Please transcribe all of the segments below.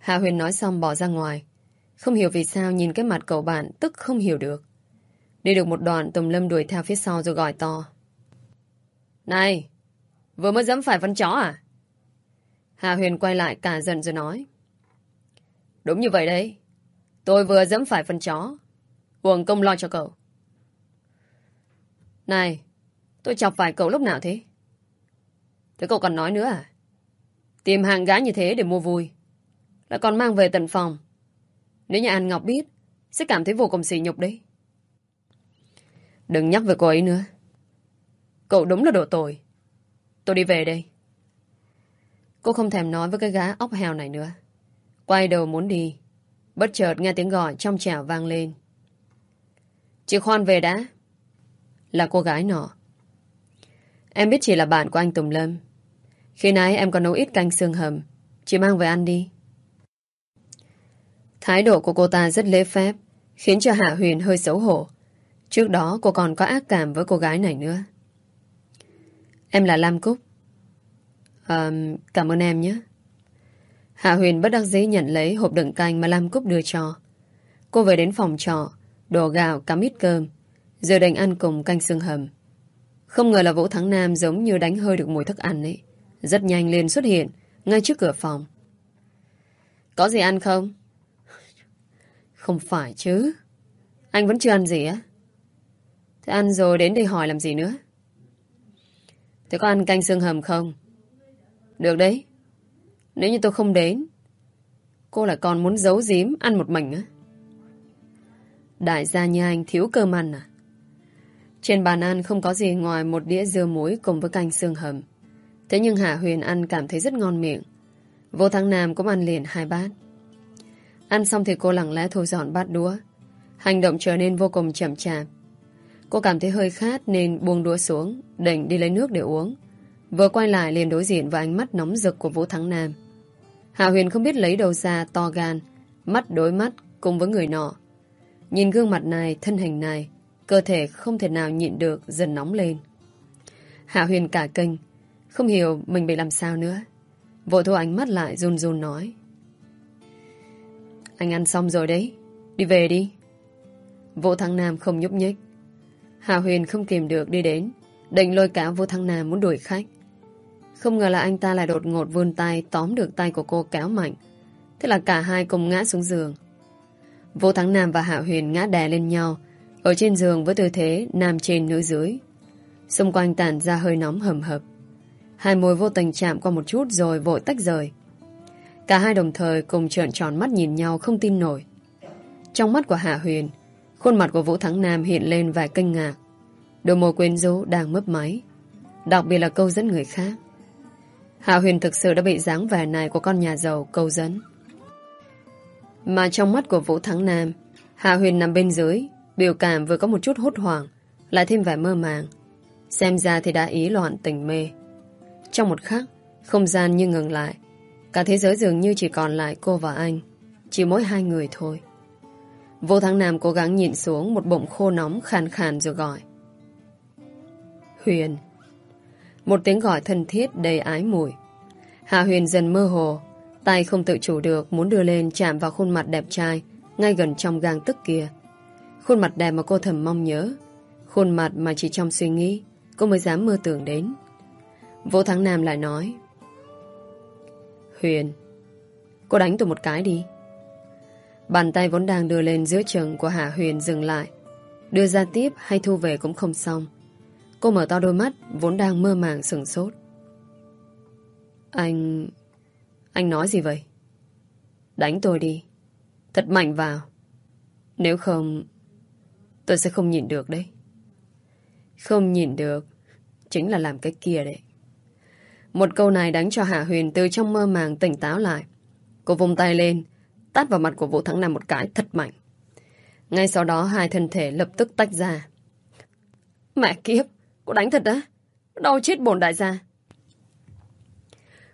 Hạ Huyền nói xong bỏ ra ngoài. Không hiểu vì sao nhìn cái mặt cậu bạn tức không hiểu được. Đi được một đoạn, Tùng Lâm đuổi theo phía sau rồi gọi to. Này! Vừa mới dẫm phải phân chó à? Hạ Huyền quay lại cả giận rồi nói. Đúng như vậy đấy. Tôi vừa dẫm phải phân chó. Uổng công lo cho cậu. Này! Tôi chọc phải cậu lúc nào thế? Thế cậu còn nói nữa à? Tìm hàng gái như thế để mua vui. Lại còn mang về tận phòng. Nếu nhà An Ngọc biết, sẽ cảm thấy vô cùng sỉ nhục đấy. Đừng nhắc về cô ấy nữa. Cậu đúng là đồ tồi. Tôi đi về đây. Cô không thèm nói với cái gã ốc hèo này nữa. Quay đầu muốn đi. Bất chợt nghe tiếng gọi trong trẻo vang lên. Chị Khoan về đã. Là cô gái nọ. Em biết chị là bạn của anh Tùng Lâm. Khi nãy em có nấu ít canh xương hầm. Chị mang về ăn đi. Thái độ của cô ta rất lễ phép, khiến cho Hạ Huyền hơi xấu hổ. Trước đó cô còn có ác cảm với cô gái này nữa. Em là Lam Cúc. À, cảm ơn em nhé. Hạ Huyền bất đắc dĩ nhận lấy hộp đựng canh mà Lam Cúc đưa cho. Cô về đến phòng trọ, đổ gạo, cắm ít cơm, giờ đành ăn cùng canh xương hầm. Không ngờ là Vũ Thắng Nam giống như đánh hơi được mùi thức ăn ấy. Rất nhanh liền xuất hiện, ngay trước cửa phòng. Có gì ăn không? Không phải chứ. Anh vẫn chưa ăn gì á? Thế ăn rồi đến đây hỏi làm gì nữa? Thế có ăn canh xương hầm không? Được đấy. Nếu như tôi không đến, cô lại còn muốn giấu giếm ăn một mình á? Đại gia nhà anh thiếu cơm ăn à? Trên bàn ăn không có gì ngoài một đĩa dưa muối cùng với canh xương hầm. Thế nhưng Hạ Huyền ăn cảm thấy rất ngon miệng. Vô Thắng Nam cũng ăn liền hai bát. Ăn xong thì cô lặng lẽ thu dọn bát đũa. Hành động trở nên vô cùng chậm chạp. Cô cảm thấy hơi khát nên buông đũa xuống, định đi lấy nước để uống. Vừa quay lại liền đối diện với ánh mắt nóng rực của Vũ Thắng Nam. Hạ Huyền không biết lấy đầu ra to gan, mắt đối mắt cùng với người nọ. Nhìn gương mặt này, thân hình này, cơ thể không thể nào nhịn được dần nóng lên. Hạ Huyền cả kinh, không hiểu mình bị làm sao nữa. Vội thu ánh mắt lại run run nói. Anh ăn xong rồi đấy, đi về đi. Vũ Thăng Nam không nhúc nhích. Hạ Huyền không kìm được đi đến, định lôi cả Vũ Thăng Nam muốn đuổi khách. Không ngờ là anh ta lại đột ngột vươn tay tóm được tay của cô kéo mạnh. Thế là cả hai cùng ngã xuống giường. Vô Thắng Nam và Hạ Huyền ngã đè lên nhau ở trên giường với tư thế nam trên nữ dưới. Xung quanh tản ra hơi nóng hầm hập. Hai môi vô tình chạm qua một chút rồi vội tách rời. Cả hai đồng thời cùng trợn tròn mắt nhìn nhau không tin nổi. Trong mắt của Hạ Huyền, khuôn mặt của Vũ Thắng Nam hiện lên vài kinh ngạc. Đôi môi quyến rũ đang mấp máy. Đặc biệt là câu dẫn người khác. Hạ Huyền thực sự đã bị dáng vẻ này của con nhà giàu câu dẫn. Mà trong mắt của Vũ Thắng Nam, Hạ Huyền nằm bên dưới, biểu cảm vừa có một chút hốt hoảng, lại thêm vẻ mơ màng. Xem ra thì đã ý loạn tình mê. Trong một khắc, không gian như ngừng lại. Cả thế giới dường như chỉ còn lại cô và anh. Chỉ mỗi hai người thôi. Vô Thắng Nam cố gắng nhìn xuống một bụng khô nóng khàn khàn rồi gọi. Huyền. Một tiếng gọi thân thiết đầy ái mùi. Hạ Huyền dần mơ hồ, tay không tự chủ được muốn đưa lên chạm vào khuôn mặt đẹp trai ngay gần trong gang tức kia. Khuôn mặt đẹp mà cô thầm mong nhớ. Khuôn mặt mà chỉ trong suy nghĩ cô mới dám mơ tưởng đến. Vũ Thắng Nam lại nói Huyền. Cô đánh tôi một cái đi. Bàn tay vốn đang đưa lên giữa chừng của Hạ Huyền dừng lại. Đưa ra tiếp hay thu về cũng không xong. Cô mở to đôi mắt, Vốn đang mơ màng sừng sốt. Anh... Anh nói gì vậy? Đánh tôi đi. Thật mạnh vào. Nếu không, Tôi sẽ không nhìn được đấy. Không nhìn được. Chính là làm cái kia đấy. Một câu này đánh cho Hạ Huyền Từ trong mơ màng tỉnh táo lại. Cô vùng tay lên, Tát vào mặt của Vũ Thắng Nam một cái, thật mạnh. Ngay sau đó, hai thân thể lập tức tách ra. Mẹ kiếp, Cô đánh thật á? Đau chết bồn đại gia.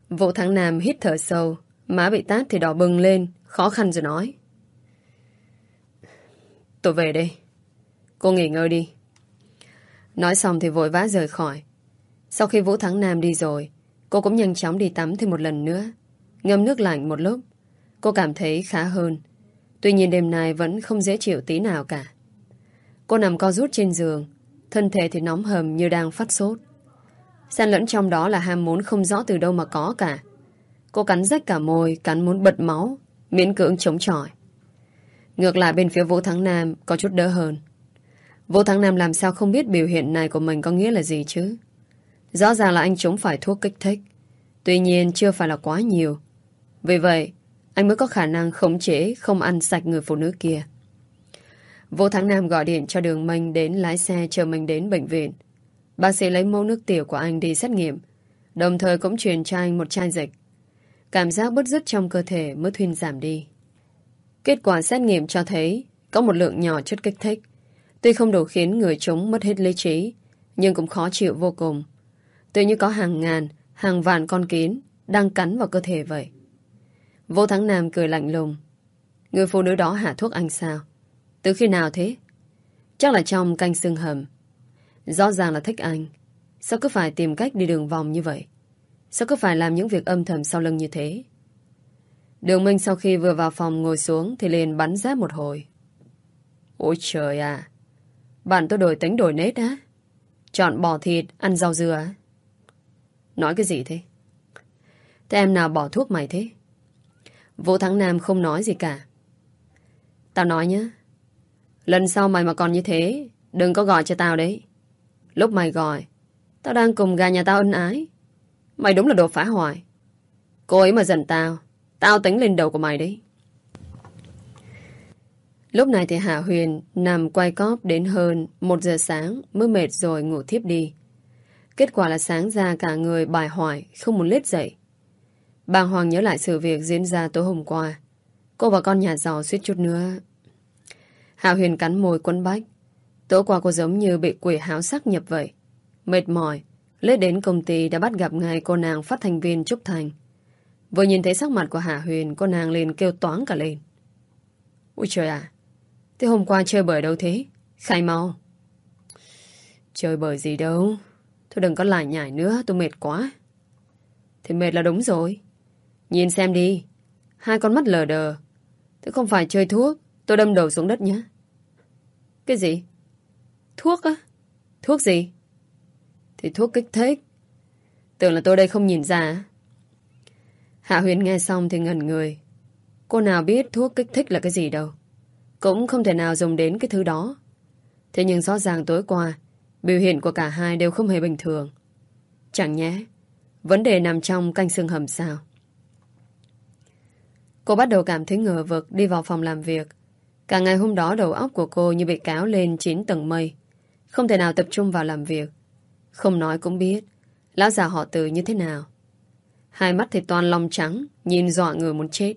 Vũ Thắng Nam hít thở sâu, Má bị tát thì đỏ bừng lên, Khó khăn rồi nói. Tôi về đây. Cô nghỉ ngơi đi. Nói xong thì vội vã rời khỏi. Sau khi Vũ Thắng Nam đi rồi Cô cũng nhanh chóng đi tắm thêm một lần nữa Ngâm nước lạnh một lúc Cô cảm thấy khá hơn. Tuy nhiên đêm nay vẫn không dễ chịu tí nào cả. Cô nằm co rút trên giường, thân thể thì nóng hầm như đang phát sốt. Xen lẫn trong đó là ham muốn không rõ từ đâu mà có cả. Cô cắn rách cả môi, cắn muốn bật máu, miễn cưỡng chống chọi. Ngược lại bên phía Vũ Thắng Nam có chút đỡ hơn. Vũ Thắng Nam làm sao không biết biểu hiện này của mình có nghĩa là gì chứ? Rõ ràng là anh chống phải thuốc kích thích. Tuy nhiên chưa phải là quá nhiều. Vì vậy, anh mới có khả năng khống chế không ăn sạch người phụ nữ kia. Vũ Thắng Nam gọi điện cho đường Minh đến lái xe chờ mình đến bệnh viện. Bác sĩ lấy mẫu nước tiểu của anh đi xét nghiệm, đồng thời cũng truyền cho anh một chai dịch. Cảm giác bứt rứt trong cơ thể mới thuyên giảm đi. Kết quả xét nghiệm cho thấy có một lượng nhỏ chất kích thích. Tuy không đủ khiến người chúng mất hết lý trí, nhưng cũng khó chịu vô cùng. Tự như có hàng ngàn, hàng vạn con kiến đang cắn vào cơ thể vậy. Vô Thắng Nam cười lạnh lùng. Người phụ nữ đó hạ thuốc anh sao? Từ khi nào thế? Chắc là trong canh xương hầm. Rõ ràng là thích anh. Sao cứ phải tìm cách đi đường vòng như vậy? Sao cứ phải làm những việc âm thầm sau lưng như thế? Đường Minh sau khi vừa vào phòng ngồi xuống thì liền bắn giáp một hồi. Ôi trời à! Bạn tôi đổi tính đổi nết á? Chọn bò thịt, ăn rau dưa á? Nói cái gì thế? Thế em nào bỏ thuốc mày thế? Vũ Thắng Nam không nói gì cả. Tao nói nhá. Lần sau mày mà còn như thế, đừng có gọi cho tao đấy. Lúc mày gọi, tao đang cùng gà nhà tao ân ái. Mày đúng là đồ phá hoại. Cô ấy mà giận tao, tao tính lên đầu của mày đấy. Lúc này thì Hạ Huyền nằm quay cóp đến hơn một giờ sáng mới mệt rồi ngủ thiếp đi. Kết quả là sáng ra cả người bài hoài, không muốn lết dậy. Bàng Hoàng nhớ lại sự việc diễn ra tối hôm qua. Cô và con nhà giàu suýt chút nữa. Hạ Huyền cắn môi quấn bách. Tối qua cô giống như bị quỷ háo sắc nhập vậy. Mệt mỏi, lết đến công ty đã bắt gặp ngay cô nàng phát thành viên Trúc Thành. Vừa nhìn thấy sắc mặt của Hạ Huyền, cô nàng liền kêu toán cả lên. Ôi trời à, thế hôm qua chơi bời đâu thế? Khai mau. Chơi bời gì đâu. Thôi đừng có lại nhảy nữa, tôi mệt quá. Thì mệt là đúng rồi. Nhìn xem đi. Hai con mắt lờ đờ. Thế không phải chơi thuốc, tôi đâm đầu xuống đất nhé. Cái gì? Thuốc á? Thuốc gì? Thì thuốc kích thích. Tưởng là tôi đây không nhìn ra. Hạ Huyền nghe xong thì ngẩn người. Cô nào biết thuốc kích thích là cái gì đâu. Cũng không thể nào dùng đến cái thứ đó. Thế nhưng rõ ràng tối qua, biểu hiện của cả hai đều không hề bình thường. Chẳng nhé, vấn đề nằm trong canh xương hầm sao. Cô bắt đầu cảm thấy ngờ vực đi vào phòng làm việc. Cả ngày hôm đó đầu óc của cô như bị cáo lên 9 tầng mây. Không thể nào tập trung vào làm việc. Không nói cũng biết. Lão già họ từ như thế nào. Hai mắt thì toàn lòng trắng, nhìn dọa người muốn chết.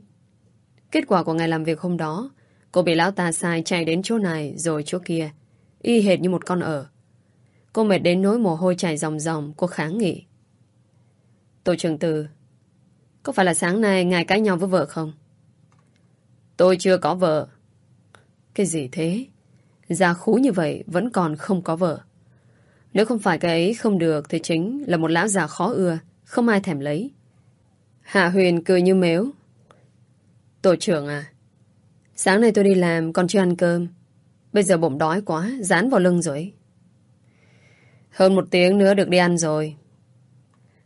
Kết quả của ngày làm việc hôm đó, cô bị lão ta sai chạy đến chỗ này rồi chỗ kia. Y hệt như một con ở. Cô mệt đến nỗi mồ hôi chảy ròng ròng, cô kháng nghị. Tổ trưởng từ, có phải là sáng nay ngài cãi nhau với vợ không? Tôi chưa có vợ. Cái gì thế? Già khú như vậy vẫn còn không có vợ. Nếu không phải cái ấy không được thì chính là một lão già khó ưa, không ai thèm lấy. Hạ Huyền cười như mếu. Tổ trưởng à, sáng nay tôi đi làm còn chưa ăn cơm. Bây giờ bụng đói quá, dán vào lưng rồi. Hơn một tiếng nữa được đi ăn rồi.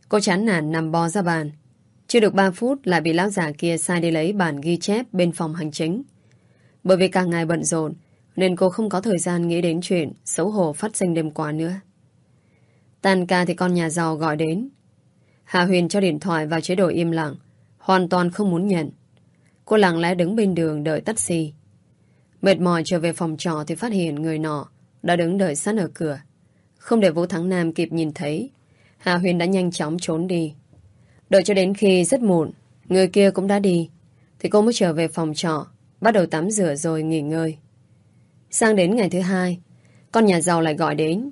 Cô chán nản nằm bò ra bàn. Chưa được 3 phút lại bị lão già kia sai đi lấy bản ghi chép bên phòng hành chính. Bởi vì càng ngày bận rộn nên cô không có thời gian nghĩ đến chuyện xấu hổ phát sinh đêm qua nữa. Tàn ca thì con nhà giàu gọi đến. Hạ Huyền cho điện thoại vào chế độ im lặng, hoàn toàn không muốn nhận. Cô lặng lẽ đứng bên đường đợi taxi. Mệt mỏi trở về phòng trọ thì phát hiện người nọ đã đứng đợi sẵn ở cửa. Không để Vũ Thắng Nam kịp nhìn thấy, Hạ Huyền đã nhanh chóng trốn đi. Đợi cho đến khi rất muộn, người kia cũng đã đi, thì cô mới trở về phòng trọ, bắt đầu tắm rửa rồi nghỉ ngơi. Sang đến ngày thứ hai, con nhà giàu lại gọi đến.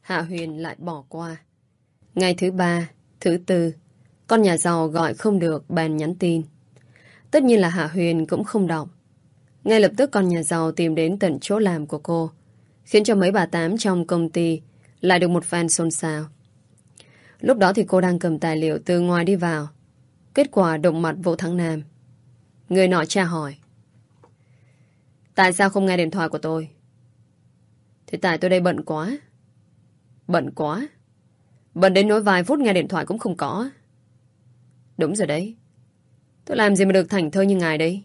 Hạ Huyền lại bỏ qua. Ngày thứ ba, thứ tư, con nhà giàu gọi không được bàn nhắn tin. Tất nhiên là Hạ Huyền cũng không đọc. Ngay lập tức con nhà giàu tìm đến tận chỗ làm của cô, khiến cho mấy bà tám trong công ty lại được một fan xôn xao. Lúc đó thì cô đang cầm tài liệu từ ngoài đi vào. Kết quả động mặt Vũ Thắng Nam. Người nọ tra hỏi. Tại sao không nghe điện thoại của tôi? Thì tại tôi đây bận quá. Bận quá? Bận đến nỗi vài phút nghe điện thoại cũng không có. Đúng rồi đấy. Tôi làm gì mà được thành thơ như ngài đấy?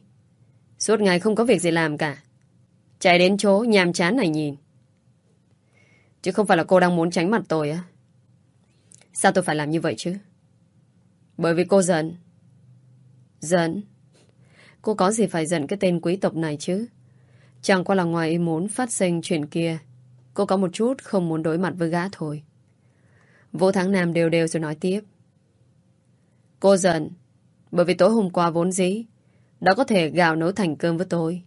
Suốt ngày không có việc gì làm cả. Chạy đến chỗ nhàm chán này nhìn. Chứ không phải là cô đang muốn tránh mặt tôi á. Sao tôi phải làm như vậy chứ? Bởi vì cô giận. Giận? Cô có gì phải giận cái tên quý tộc này chứ? Chẳng qua là ngoài ý muốn phát sinh chuyện kia. Cô có một chút không muốn đối mặt với gã thôi. Vũ Thắng Nam đều đều rồi nói tiếp. Cô giận. Bởi vì tối hôm qua vốn dĩ, đã có thể gạo nấu thành cơm với tôi.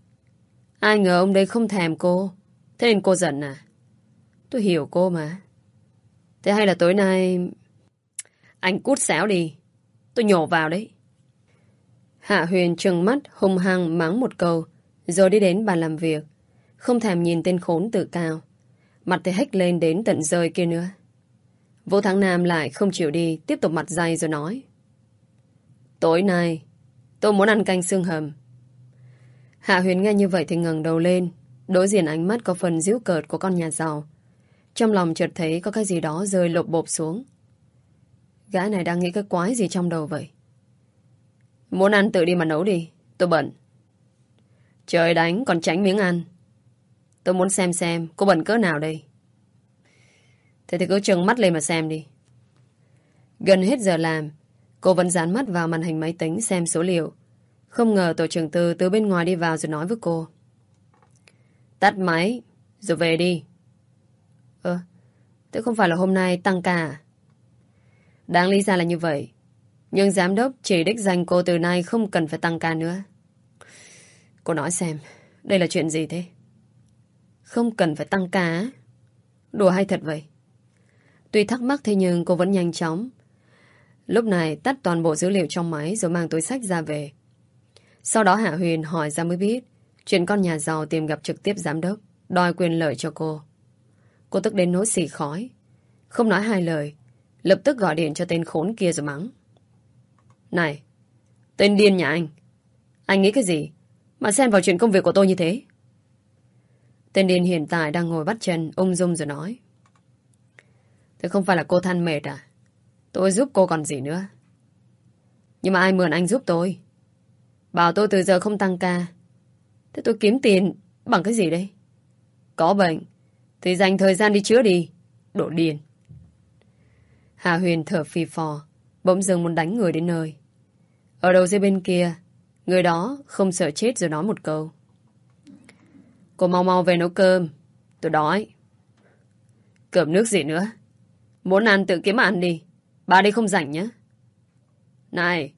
Ai ngờ ông đây không thèm cô. Thế nên cô giận à? Tôi hiểu cô mà. Thế hay là tối nay... Anh cút xéo đi. Tôi nhổ vào đấy. Hạ Huyền trừng mắt, hung hăng mắng một câu, rồi đi đến bàn làm việc. Không thèm nhìn tên khốn tự cao. Mặt thì hách lên đến tận rơi kia nữa. Vũ Thắng Nam lại không chịu đi, tiếp tục mặt dày rồi nói. Tối nay, tôi muốn ăn canh xương hầm. Hạ Huyền nghe như vậy thì ngẩng đầu lên đối diện ánh mắt có phần díu cợt của con nhà giàu. Trong lòng chợt thấy có cái gì đó rơi lộp bộp xuống. Gã này đang nghĩ cái quái gì trong đầu vậy? Muốn ăn tự đi mà nấu đi. Tôi bận. Trời đánh còn tránh miếng ăn. Tôi muốn xem xem cô bận cỡ nào đây. Thế thì cứ trừng mắt lên mà xem đi. Gần hết giờ làm, cô vẫn dán mắt vào màn hình máy tính xem số liệu. Không ngờ tổ trưởng tư từ bên ngoài đi vào rồi nói với cô. Tắt máy, rồi về đi. Ơ, thế không phải là hôm nay tăng ca à? Đáng lý ra là như vậy. Nhưng giám đốc chỉ đích danh cô từ nay không cần phải tăng ca nữa. Cô nói xem, đây là chuyện gì thế? Không cần phải tăng ca Đùa hay thật vậy? Tuy thắc mắc thế nhưng cô vẫn nhanh chóng. Lúc này tắt toàn bộ dữ liệu trong máy rồi mang túi sách ra về. Sau đó Hạ Huyền hỏi ra mới biết chuyện con nhà giàu tìm gặp trực tiếp giám đốc đòi quyền lợi cho cô. Cô tức đến nỗi xì khói. Không nói hai lời lập tức gọi điện cho tên khốn kia rồi mắng. Này, tên điên nhà anh. Anh nghĩ cái gì mà xen vào chuyện công việc của tôi như thế? Tên điên hiện tại đang ngồi bắt chân ung dung rồi nói. Thế không phải là cô than mệt à? Tôi giúp cô còn gì nữa. Nhưng mà ai mượn anh giúp tôi? Bảo tôi từ giờ không tăng ca. Thế tôi kiếm tiền bằng cái gì đây? Có bệnh thì dành thời gian đi chữa đi. đổ điên. Hà Huyền thở phì phò, bỗng dưng muốn đánh người đến nơi. Ở đầu dây bên kia, người đó không sợ chết rồi nói một câu. Cô mau mau về nấu cơm, tôi đói. Cơm nước gì nữa? Muốn ăn tự kiếm ăn đi, bà đi không rảnh nhé. Này,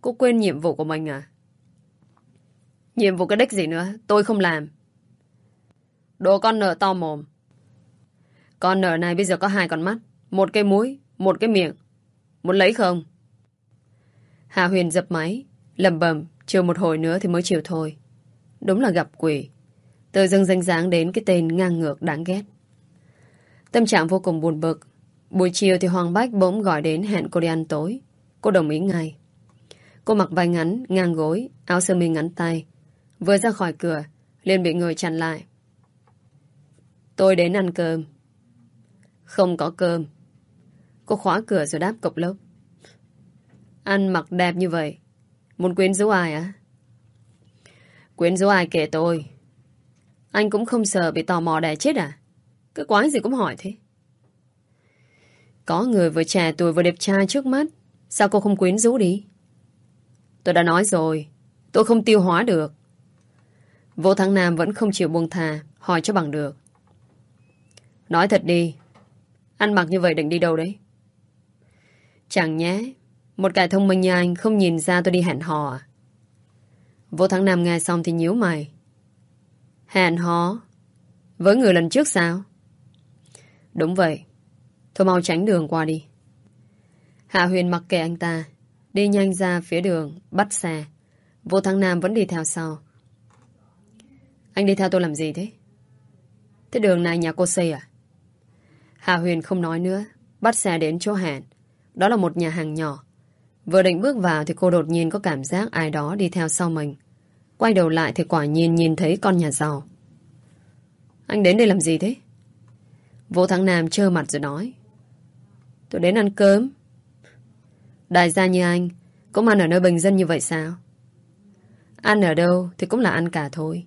cô quên nhiệm vụ của mình à? Nhiệm vụ cái đích gì nữa, tôi không làm. Đồ con nợ to mồm. Con nợ này bây giờ có hai con mắt. Một cái mũi, một cái miệng. Muốn lấy không? Hà Huyền dập máy, lầm bầm, chiều một hồi nữa thì mới chiều thôi. Đúng là gặp quỷ. Tự dưng danh dáng đến cái tên ngang ngược đáng ghét. Tâm trạng vô cùng buồn bực. Buổi chiều thì Hoàng Bách bỗng gọi đến hẹn cô đi ăn tối. Cô đồng ý ngay. Cô mặc vai ngắn, ngang gối, áo sơ mi ngắn tay. Vừa ra khỏi cửa, liền bị người chặn lại. Tôi đến ăn cơm. Không có cơm. Cô khóa cửa rồi đáp cộc lốc. Ăn mặc đẹp như vậy. Muốn quyến rũ ai á? Quyến rũ ai kể tôi. Anh cũng không sợ bị tò mò đè chết à? Cái quái gì cũng hỏi thế. Có người vừa trẻ tuổi vừa đẹp trai trước mắt. Sao cô không quyến rũ đi? Tôi đã nói rồi. Tôi không tiêu hóa được. Vô Thắng Nam vẫn không chịu buông thà. Hỏi cho bằng được. Nói thật đi. Ăn mặc như vậy định đi đâu đấy? Chẳng nhé, một kẻ thông minh như anh không nhìn ra tôi đi hẹn hò à? Vô Thắng Nam nghe xong thì nhíu mày. Hẹn hò? Với người lần trước sao? Đúng vậy. Thôi mau tránh đường qua đi. Hạ Huyền mặc kệ anh ta, đi nhanh ra phía đường, bắt xe. Vô Thắng Nam vẫn đi theo sau. Anh đi theo tôi làm gì thế? Thế đường này nhà cô xây à? Hà Huyền không nói nữa, bắt xe đến chỗ hẹn. Đó là một nhà hàng nhỏ. Vừa định bước vào thì cô đột nhiên có cảm giác ai đó đi theo sau mình. Quay đầu lại thì quả nhiên nhìn thấy con nhà giàu. Anh đến đây làm gì thế? Vũ Thắng Nam trơ mặt rồi nói. Tôi đến ăn cơm. Đại gia như anh, cũng ăn ở nơi bình dân như vậy sao? Ăn ở đâu thì cũng là ăn cả thôi.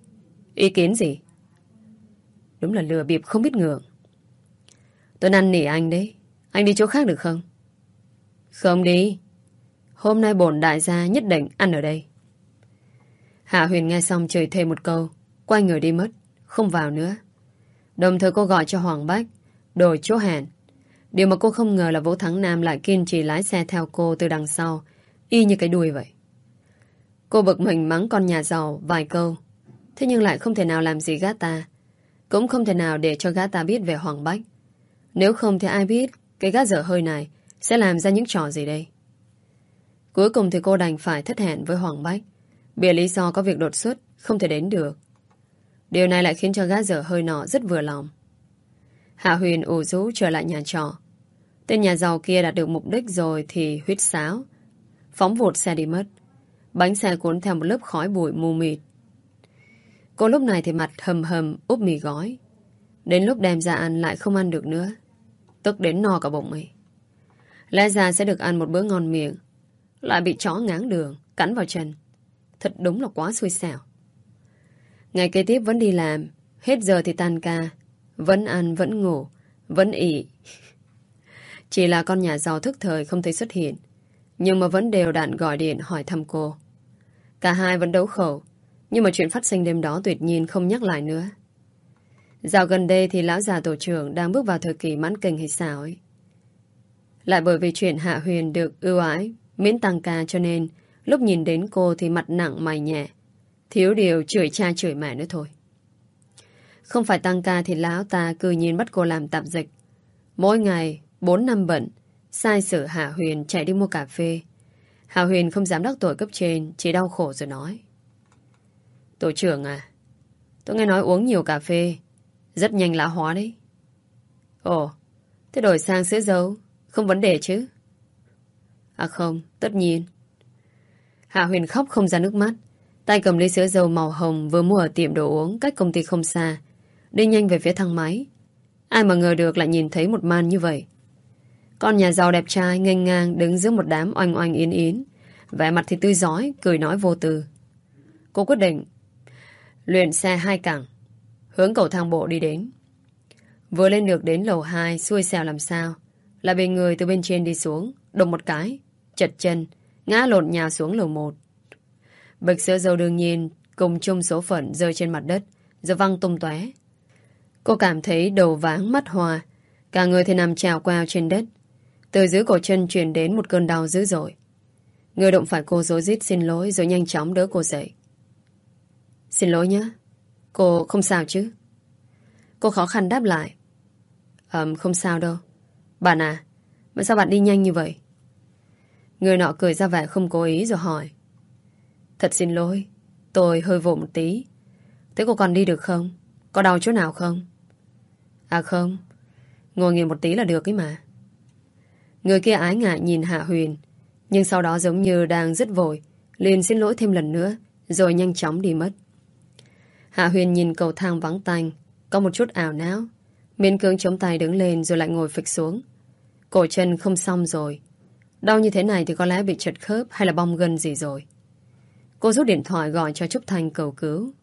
Ý kiến gì? Đúng là lừa bịp không biết ngượng. Tôi năn nỉ anh đấy. Anh đi chỗ khác được không? Không đi. Hôm nay bổn đại gia nhất định ăn ở đây. Hạ Huyền nghe xong chửi thêm một câu. Quay người đi mất. Không vào nữa. Đồng thời cô gọi cho Hoàng Bách. Đổi chỗ hẹn. Điều mà cô không ngờ là Vũ Thắng Nam lại kiên trì lái xe theo cô từ đằng sau. Y như cái đuôi vậy. Cô bực mình mắng con nhà giàu vài câu. Thế nhưng lại không thể nào làm gì gã ta. Cũng không thể nào để cho gã ta biết về Hoàng Bách. Nếu không thì ai biết cái gã dở hơi này sẽ làm ra những trò gì đây. Cuối cùng thì cô đành phải thất hẹn với Hoàng Bách. Bịa lý do có việc đột xuất, không thể đến được. Điều này lại khiến cho gã dở hơi nọ rất vừa lòng. Hạ Huyền ủ rũ trở lại nhà trọ. Tên nhà giàu kia đạt được mục đích rồi thì huyết sáo. Phóng vụt xe đi mất. Bánh xe cuốn theo một lớp khói bụi mù mịt. Cô lúc này thì mặt hầm hầm úp mì gói. Đến lúc đem ra ăn lại không ăn được nữa. Tức đến no cả bụng ấy. Lẽ ra sẽ được ăn một bữa ngon miệng. Lại bị chó ngáng đường, cắn vào chân. Thật đúng là quá xui xẻo. Ngày kế tiếp vẫn đi làm. Hết giờ thì tan ca. Vẫn ăn, vẫn ngủ, vẫn ị. Chỉ là con nhà giàu thức thời không thấy xuất hiện. Nhưng mà vẫn đều đặn gọi điện hỏi thăm cô. Cả hai vẫn đấu khẩu. Nhưng mà chuyện phát sinh đêm đó tuyệt nhiên không nhắc lại nữa. Dạo gần đây thì lão già tổ trưởng đang bước vào thời kỳ mãn kinh hay sao ấy. Lại bởi vì chuyện Hạ Huyền được ưu ái, miễn tăng ca cho nên lúc nhìn đến cô thì mặt nặng mày nhẹ. Thiếu điều chửi cha chửi mẹ nữa thôi. Không phải tăng ca thì lão ta cư nhiên bắt cô làm tạp dịch. Mỗi ngày, 4 năm bận, sai sử Hạ Huyền chạy đi mua cà phê. Hạ Huyền không dám đắc tội cấp trên, chỉ đau khổ rồi nói. Tổ trưởng à, tôi nghe nói uống nhiều cà phê, rất nhanh lão hóa đấy. Ồ, thế đổi sang sữa dấu, không vấn đề chứ? À không, tất nhiên. Hạ Huyền khóc không ra nước mắt. Tay cầm ly sữa dầu màu hồng vừa mua ở tiệm đồ uống cách công ty không xa. Đi nhanh về phía thang máy. Ai mà ngờ được lại nhìn thấy một man như vậy. Con nhà giàu đẹp trai nghênh ngang đứng giữa một đám oanh oanh yến yến. Vẻ mặt thì tươi giói, cười nói vô tư. Cô quyết định luyện xe hai cẳng, hướng cầu thang bộ đi đến. Vừa lên được đến lầu 2, xuôi xèo làm sao. Là bị người từ bên trên đi xuống, đụng một cái, chật chân, ngã lộn nhào xuống lầu 1. Bịch sữa dầu đương nhiên cùng chung số phận rơi trên mặt đất, rồi văng tung tóe. Cô cảm thấy đầu váng mắt hoa, cả người thì nằm trào quao trên đất. Từ dưới cổ chân truyền đến một cơn đau dữ dội. Người động phải cô dối rít xin lỗi rồi nhanh chóng đỡ cô dậy. Xin lỗi nhé. Cô không sao chứ? Cô khó khăn đáp lại. Ờm, không sao đâu. Bạn à, mà sao bạn đi nhanh như vậy? Người nọ cười ra vẻ không cố ý rồi hỏi. Thật xin lỗi, tôi hơi vội một tí. Thế cô còn đi được không? Có đau chỗ nào không? À không, ngồi nghỉ một tí là được ấy mà. Người kia ái ngại nhìn Hạ Huyền, nhưng sau đó giống như đang rất vội, liền xin lỗi thêm lần nữa, rồi nhanh chóng đi mất. Hạ Huyền nhìn cầu thang vắng tanh, có một chút ảo não, Miên cương chống tay đứng lên rồi lại ngồi phịch xuống. Cổ chân không xong rồi. Đau như thế này thì có lẽ bị chật khớp hay là bong gân gì rồi. Cô rút điện thoại gọi cho Trúc Thanh cầu cứu.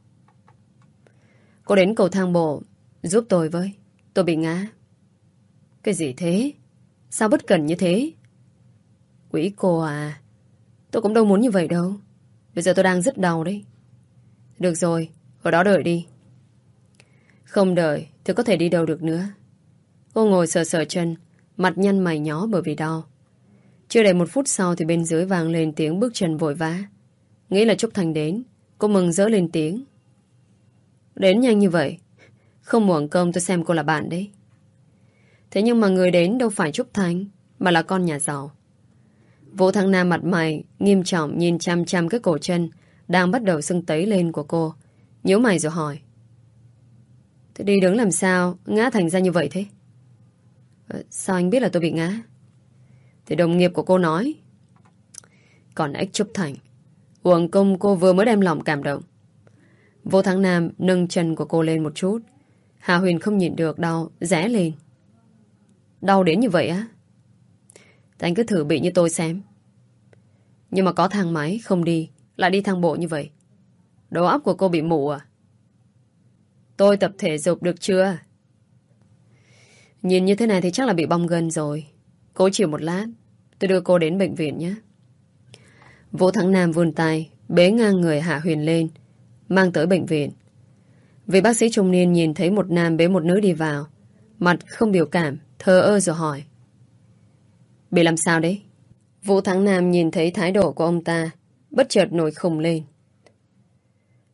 Cô đến cầu thang bộ, giúp tôi với. Tôi bị ngã. Cái gì thế? Sao bất cẩn như thế? Quỷ cô à, tôi cũng đâu muốn như vậy đâu. Bây giờ tôi đang rất đau đấy. Được rồi, ở đó đợi đi. Không đợi thì có thể đi đâu được nữa. Cô ngồi sờ sờ chân, mặt nhăn mày nhó bởi vì đau. Chưa đầy một phút sau thì bên dưới vang lên tiếng bước chân vội vã. Nghĩ là Trúc Thành đến, cô mừng rỡ lên tiếng. Đến nhanh như vậy, không muộn công tôi xem cô là bạn đấy. Thế nhưng mà người đến đâu phải Trúc Thành, mà là con nhà giàu. Vũ Thăng Nam mặt mày, nghiêm trọng nhìn chăm chăm cái cổ chân đang bắt đầu sưng tấy lên của cô nhíu mày rồi hỏi. Thế đi đứng làm sao, ngã thành ra như vậy thế? Ờ, sao anh biết là tôi bị ngã? Thì đồng nghiệp của cô nói. Còn ếch Trúc Thành Uổng công cô vừa mới đem lòng cảm động Vô Thắng Nam nâng chân của cô lên một chút Hà Huyền không nhịn được đau Rẽ lên Đau đến như vậy á Thì anh cứ thử bị như tôi xem Nhưng mà có thang máy không đi Lại đi thang bộ như vậy Đầu óc của cô bị mù à? Tôi tập thể dục được chưa? Nhìn như thế này thì chắc là bị bong gân rồi. Cố chịu một lát, Tôi đưa cô đến bệnh viện nhé. Vũ Thắng Nam vươn tay, Bế ngang người Hạ Huyền lên, Mang tới bệnh viện. Vị bác sĩ trung niên nhìn thấy một nam bế một nữ đi vào, Mặt không biểu cảm, Thờ ơ rồi hỏi. Bị làm sao đấy? Vũ Thắng Nam nhìn thấy thái độ của ông ta, Bất chợt nổi khùng lên.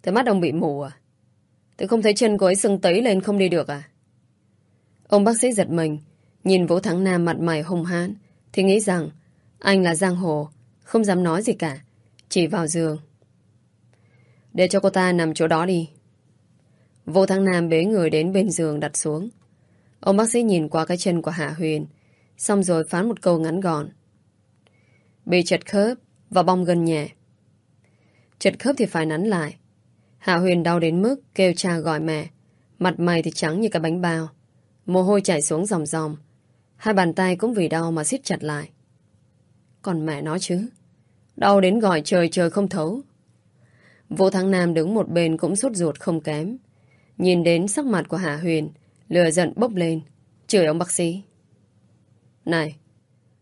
Thế mắt ông bị mù à? Thế không thấy chân cô ấy sưng tấy lên không đi được à? Ông bác sĩ giật mình, Nhìn Vũ Thắng Nam mặt mày hung hãn, Thì nghĩ rằng Anh là giang hồ, Không dám nói gì cả, Chỉ vào giường. Để cho cô ta nằm chỗ đó đi. Vũ Thắng Nam bế người đến bên giường đặt xuống. Ông bác sĩ nhìn qua cái chân của Hạ Huyền, Xong rồi phán một câu ngắn gọn. Bị chật khớp Và bong gân nhẹ. Chật khớp thì phải nắn lại Hạ Huyền đau đến mức kêu cha gọi mẹ. Mặt mày thì trắng như cái bánh bao. Mồ hôi chảy xuống dòng dòng Hai bàn tay cũng vì đau mà siết chặt lại. Còn mẹ nó chứ? Đau đến gọi trời trời không thấu. Vũ Thắng Nam đứng một bên cũng sốt ruột không kém. Nhìn đến sắc mặt của Hạ Huyền Lừa giận bốc lên. Chửi ông bác sĩ. Này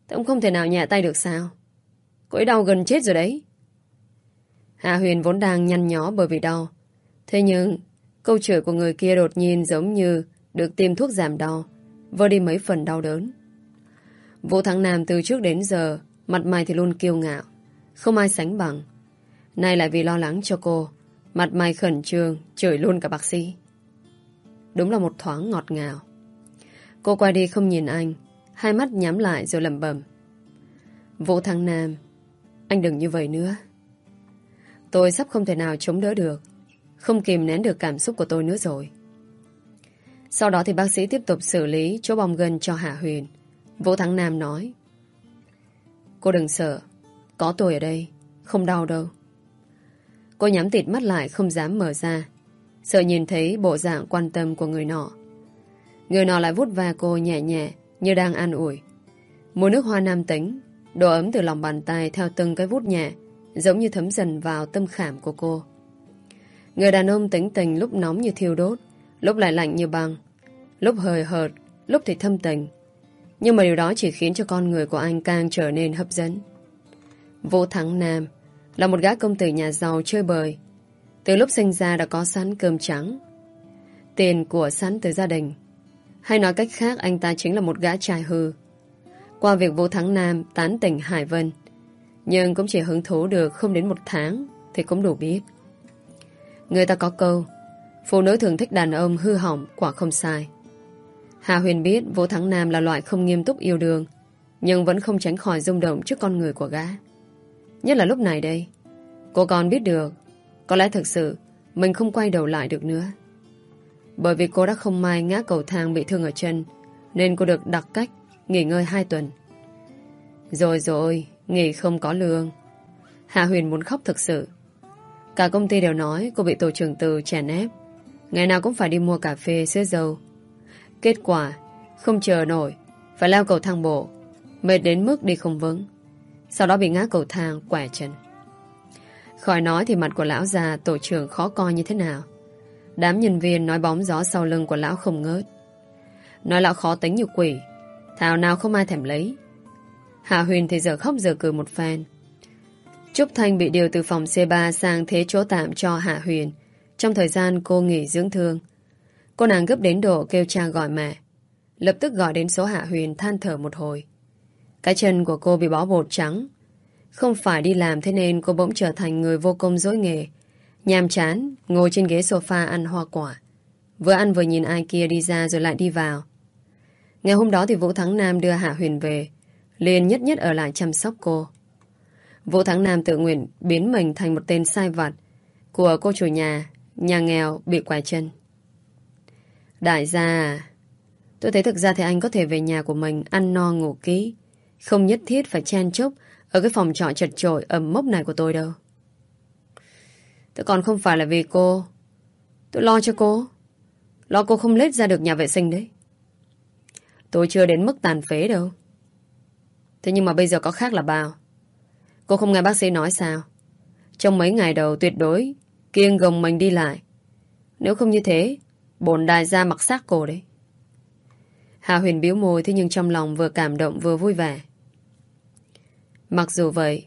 Ông không thể nào nhẹ tay được sao? Cô ấy đau gần chết rồi đấy. Hạ Huyền vốn đang nhăn nhó bởi vì đau. Thế nhưng, Câu chửi của người kia đột nhiên giống như Được tiêm thuốc giảm đau Vơi đi mấy phần đau đớn. Vũ Thắng Nam từ trước đến giờ, Mặt mày thì luôn kiêu ngạo, Không ai sánh bằng. Nay lại vì lo lắng cho cô, Mặt mày khẩn trương Chửi luôn cả bác sĩ. Đúng là một thoáng ngọt ngào. Cô quay đi không nhìn anh, Hai mắt nhắm lại rồi lẩm bẩm. Vũ Thắng Nam, Anh đừng như vậy nữa. Tôi sắp không thể nào chống đỡ được. Không kìm nén được cảm xúc của tôi nữa rồi. Sau đó thì bác sĩ tiếp tục xử lý chỗ bong gân cho Hạ Huyền. Vũ Thắng Nam nói, Cô đừng sợ, Có tôi ở đây, Không đau đâu. Cô nhắm tịt mắt lại không dám mở ra, Sợ nhìn thấy bộ dạng quan tâm của người nọ. Người nọ lại vút va cô nhẹ nhẹ Như đang an ủi. Mua nước hoa nam tính, Độ ấm từ lòng bàn tay theo từng cái vút nhẹ Giống như thấm dần vào tâm khảm của cô. Người đàn ông tính tình lúc nóng như thiêu đốt, Lúc lại lạnh như băng, Lúc hời hợt, Lúc thì thâm tình. Nhưng mà điều đó chỉ khiến cho con người của anh càng trở nên hấp dẫn. Vũ Thắng Nam Là một gã công tử nhà giàu chơi bời. Từ lúc sinh ra đã có sẵn cơm trắng, Tiền của sẵn từ gia đình. Hay nói cách khác, anh ta chính là một gã trai hư. Qua việc Vũ Thắng Nam tán tỉnh Hải Vân nhưng cũng chỉ hứng thú được không đến một tháng Thì cũng đủ biết. Người ta có câu, Phụ nữ thường thích đàn ông hư hỏng, quả không sai. Hà Huyền biết Vũ Thắng Nam là loại không nghiêm túc yêu đương, Nhưng vẫn không tránh khỏi rung động trước con người của gã. Nhất là lúc này đây, Cô còn biết được, có lẽ thực sự Mình không quay đầu lại được nữa. Bởi vì cô đã không may ngã cầu thang bị thương ở chân, Nên cô được đặt cách Nghỉ ngơi 2 tuần. Rồi rồi Nghỉ không có lương Hạ Huyền muốn khóc thực sự Cả công ty đều nói cô bị tổ trưởng từ chèn ép Ngày nào cũng phải đi mua cà phê sữa dầu. Kết quả, Không chờ nổi, Phải leo cầu thang bộ Mệt đến mức đi không vững Sau đó bị ngã cầu thang, quẻ chân Khỏi nói thì mặt của lão già tổ trưởng khó coi như thế nào. Đám nhân viên nói bóng gió sau lưng của lão không ngớt. Nói lão khó tính như quỷ. Thảo nào không ai thèm lấy. Hạ Huyền thì giờ khóc giờ cười một phen. Trúc Thanh bị điều từ phòng C3 sang thế chỗ tạm cho Hạ Huyền trong thời gian cô nghỉ dưỡng thương. Cô nàng gấp đến độ kêu cha gọi mẹ. Lập tức gọi đến số Hạ Huyền than thở một hồi. Cái chân của cô bị bó bột trắng không phải đi làm thế nên cô bỗng trở thành người vô công dối nghề. Nhàm chán, ngồi trên ghế sofa ăn hoa quả. Vừa ăn vừa nhìn ai kia đi ra rồi lại đi vào. Ngày hôm đó thì Vũ Thắng Nam đưa Hạ Huyền về liền nhất nhất ở lại chăm sóc cô. Vũ Thắng Nam tự nguyện biến mình thành một tên sai vặt của cô chủ nhà, nhà nghèo bị quài chân. Đại gia Tôi thấy thực ra thì anh có thể về nhà của mình ăn no ngủ kỹ. Không nhất thiết phải chen chúc Ở cái phòng trọ chật chội ẩm mốc này của tôi đâu Tôi còn không phải là vì cô Tôi lo cho cô Lo cô không lết ra được nhà vệ sinh đấy Tôi chưa đến mức tàn phế đâu Thế nhưng mà bây giờ có khác là bao. Cô không nghe bác sĩ nói sao? Trong mấy ngày đầu tuyệt đối, Kiêng gồng mình đi lại. Nếu không như thế, Bồn đại gia mặc xác cô đấy. Hà Huyền biếu môi Thế nhưng trong lòng vừa cảm động vừa vui vẻ. Mặc dù vậy,